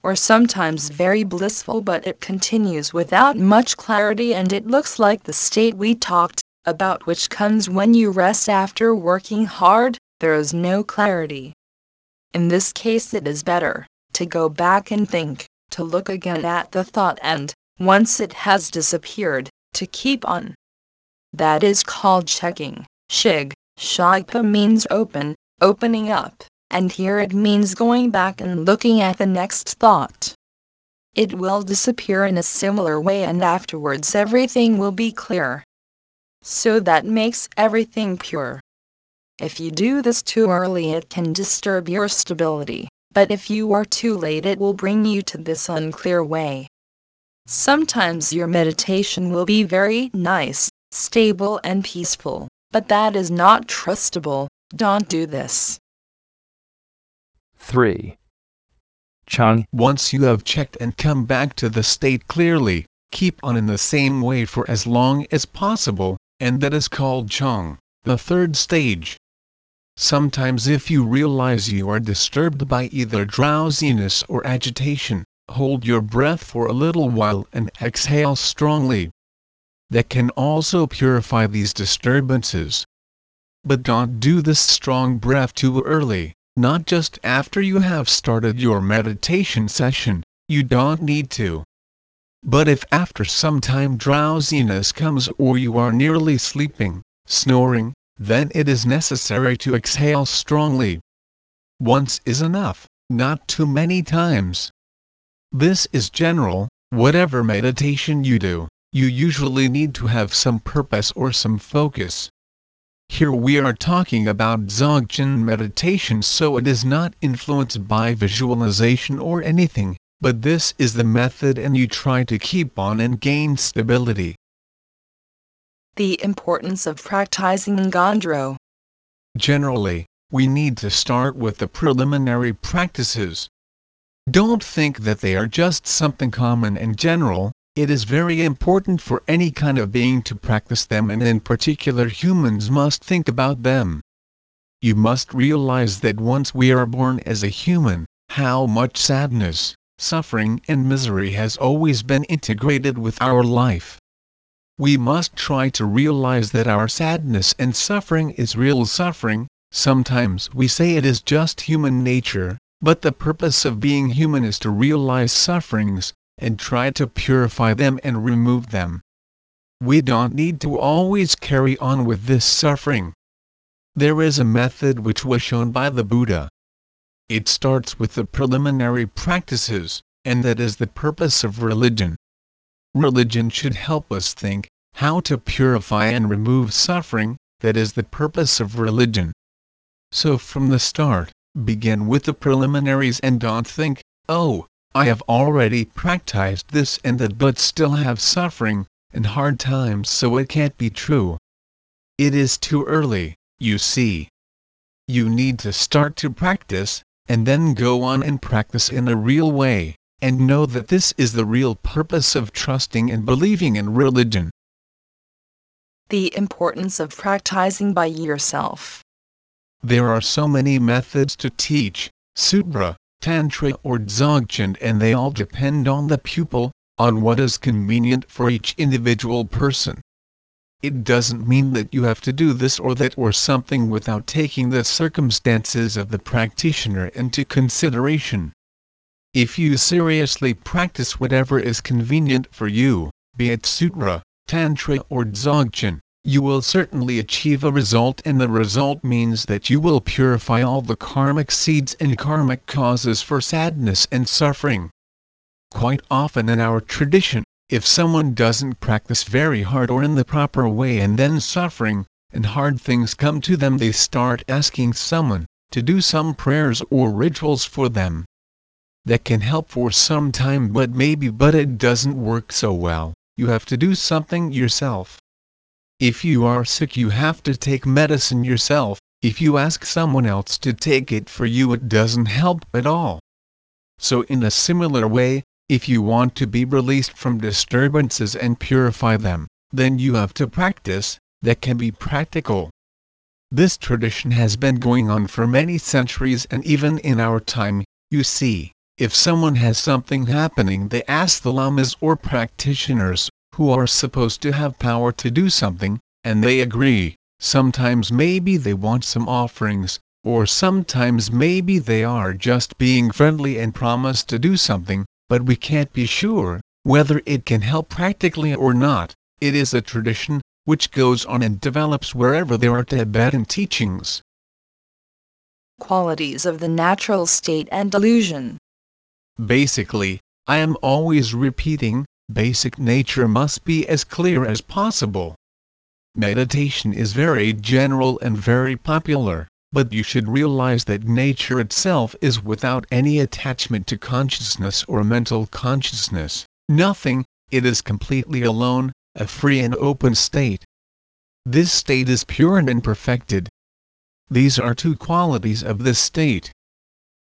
Or sometimes very blissful but it continues without much clarity and it looks like the state we talked about which comes when you rest after working hard, there is no clarity. In this case it is better to go back and think, to look again at the thought and, once it has disappeared, to keep on. That is called checking. Shig, shagpa means open, opening up, and here it means going back and looking at the next thought. It will disappear in a similar way and afterwards everything will be clear. So that makes everything pure. If you do this too early, it can disturb your stability, but if you are too late, it will bring you to this unclear way. Sometimes your meditation will be very nice, stable, and peaceful, but that is not trustable. Don't do this. 3. Chung, Once you have checked and come back to the state clearly, keep on in the same way for as long as possible, and that is called Chung, the third stage. Sometimes if you realize you are disturbed by either drowsiness or agitation, hold your breath for a little while and exhale strongly. That can also purify these disturbances. But don't do this strong breath too early, not just after you have started your meditation session, you don't need to. But if after some time drowsiness comes or you are nearly sleeping, snoring, then it is necessary to exhale strongly. Once is enough, not too many times. This is general, whatever meditation you do, you usually need to have some purpose or some focus. Here we are talking about Dzogchen meditation so it is not influenced by visualization or anything, but this is the method and you try to keep on and gain stability. The importance of practicing Ngondro. Generally, we need to start with the preliminary practices. Don't think that they are just something common and general, it is very important for any kind of being to practice them and in particular humans must think about them. You must realize that once we are born as a human, how much sadness, suffering and misery has always been integrated with our life. We must try to realize that our sadness and suffering is real suffering, sometimes we say it is just human nature, but the purpose of being human is to realize sufferings, and try to purify them and remove them. We don't need to always carry on with this suffering. There is a method which was shown by the Buddha. It starts with the preliminary practices, and that is the purpose of religion. Religion should help us think how to purify and remove suffering, that is the purpose of religion. So from the start, begin with the preliminaries and don't think, oh, I have already practiced this and that but still have suffering and hard times so it can't be true. It is too early, you see. You need to start to practice, and then go on and practice in a real way and know that this is the real purpose of trusting and believing in religion. The importance of practicing by yourself. There are so many methods to teach Sutra, Tantra, or Dzogchen, and they all depend on the pupil, on what is convenient for each individual person. It doesn't mean that you have to do this or that or something without taking the circumstances of the practitioner into consideration. If you seriously practice whatever is convenient for you, be it Sutra, Tantra or Dzogchen, you will certainly achieve a result and the result means that you will purify all the karmic seeds and karmic causes for sadness and suffering. Quite often in our tradition, if someone doesn't practice very hard or in the proper way and then suffering and hard things come to them they start asking someone to do some prayers or rituals for them that can help for some time but maybe but it doesn't work so well, you have to do something yourself. If you are sick you have to take medicine yourself, if you ask someone else to take it for you it doesn't help at all. So in a similar way, if you want to be released from disturbances and purify them, then you have to practice, that can be practical. This tradition has been going on for many centuries and even in our time, you see. If someone has something happening they ask the lamas or practitioners, who are supposed to have power to do something, and they agree, sometimes maybe they want some offerings, or sometimes maybe they are just being friendly and promise to do something, but we can't be sure whether it can help practically or not. It is a tradition which goes on and develops wherever there are Tibetan teachings. Qualities of the natural state and delusion. Basically, I am always repeating, basic nature must be as clear as possible. Meditation is very general and very popular, but you should realize that nature itself is without any attachment to consciousness or mental consciousness, nothing, it is completely alone, a free and open state. This state is pure and perfected. These are two qualities of this state.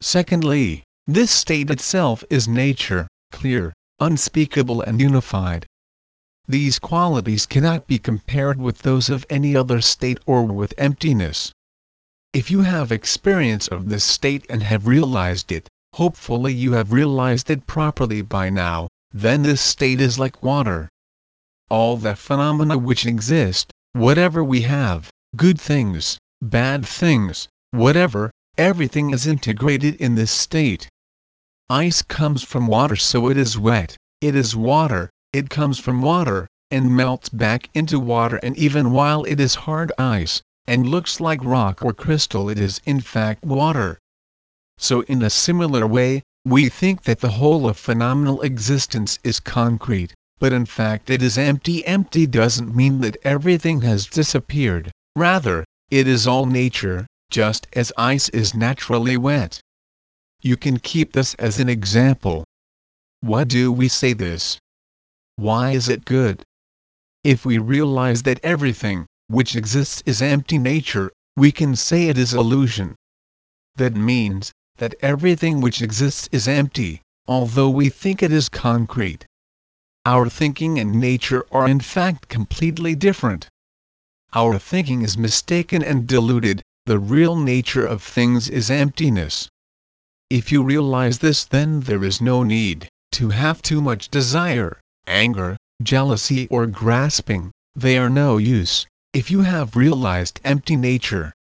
Secondly, this state itself is nature, clear, unspeakable and unified. These qualities cannot be compared with those of any other state or with emptiness. If you have experience of this state and have realized it, hopefully you have realized it properly by now, then this state is like water. All the phenomena which exist, whatever we have, good things, bad things, whatever, everything is integrated in this state. Ice comes from water so it is wet, it is water, it comes from water, and melts back into water and even while it is hard ice, and looks like rock or crystal it is in fact water. So in a similar way, we think that the whole of phenomenal existence is concrete, but in fact it is empty. Empty doesn't mean that everything has disappeared, rather, it is all nature, just as ice is naturally wet. You can keep this as an example. Why do we say this? Why is it good? If we realize that everything, which exists is empty nature, we can say it is illusion. That means, that everything which exists is empty, although we think it is concrete. Our thinking and nature are in fact completely different. Our thinking is mistaken and deluded, the real nature of things is emptiness. If you realize this then there is no need to have too much desire, anger, jealousy or grasping, they are no use. If you have realized empty nature,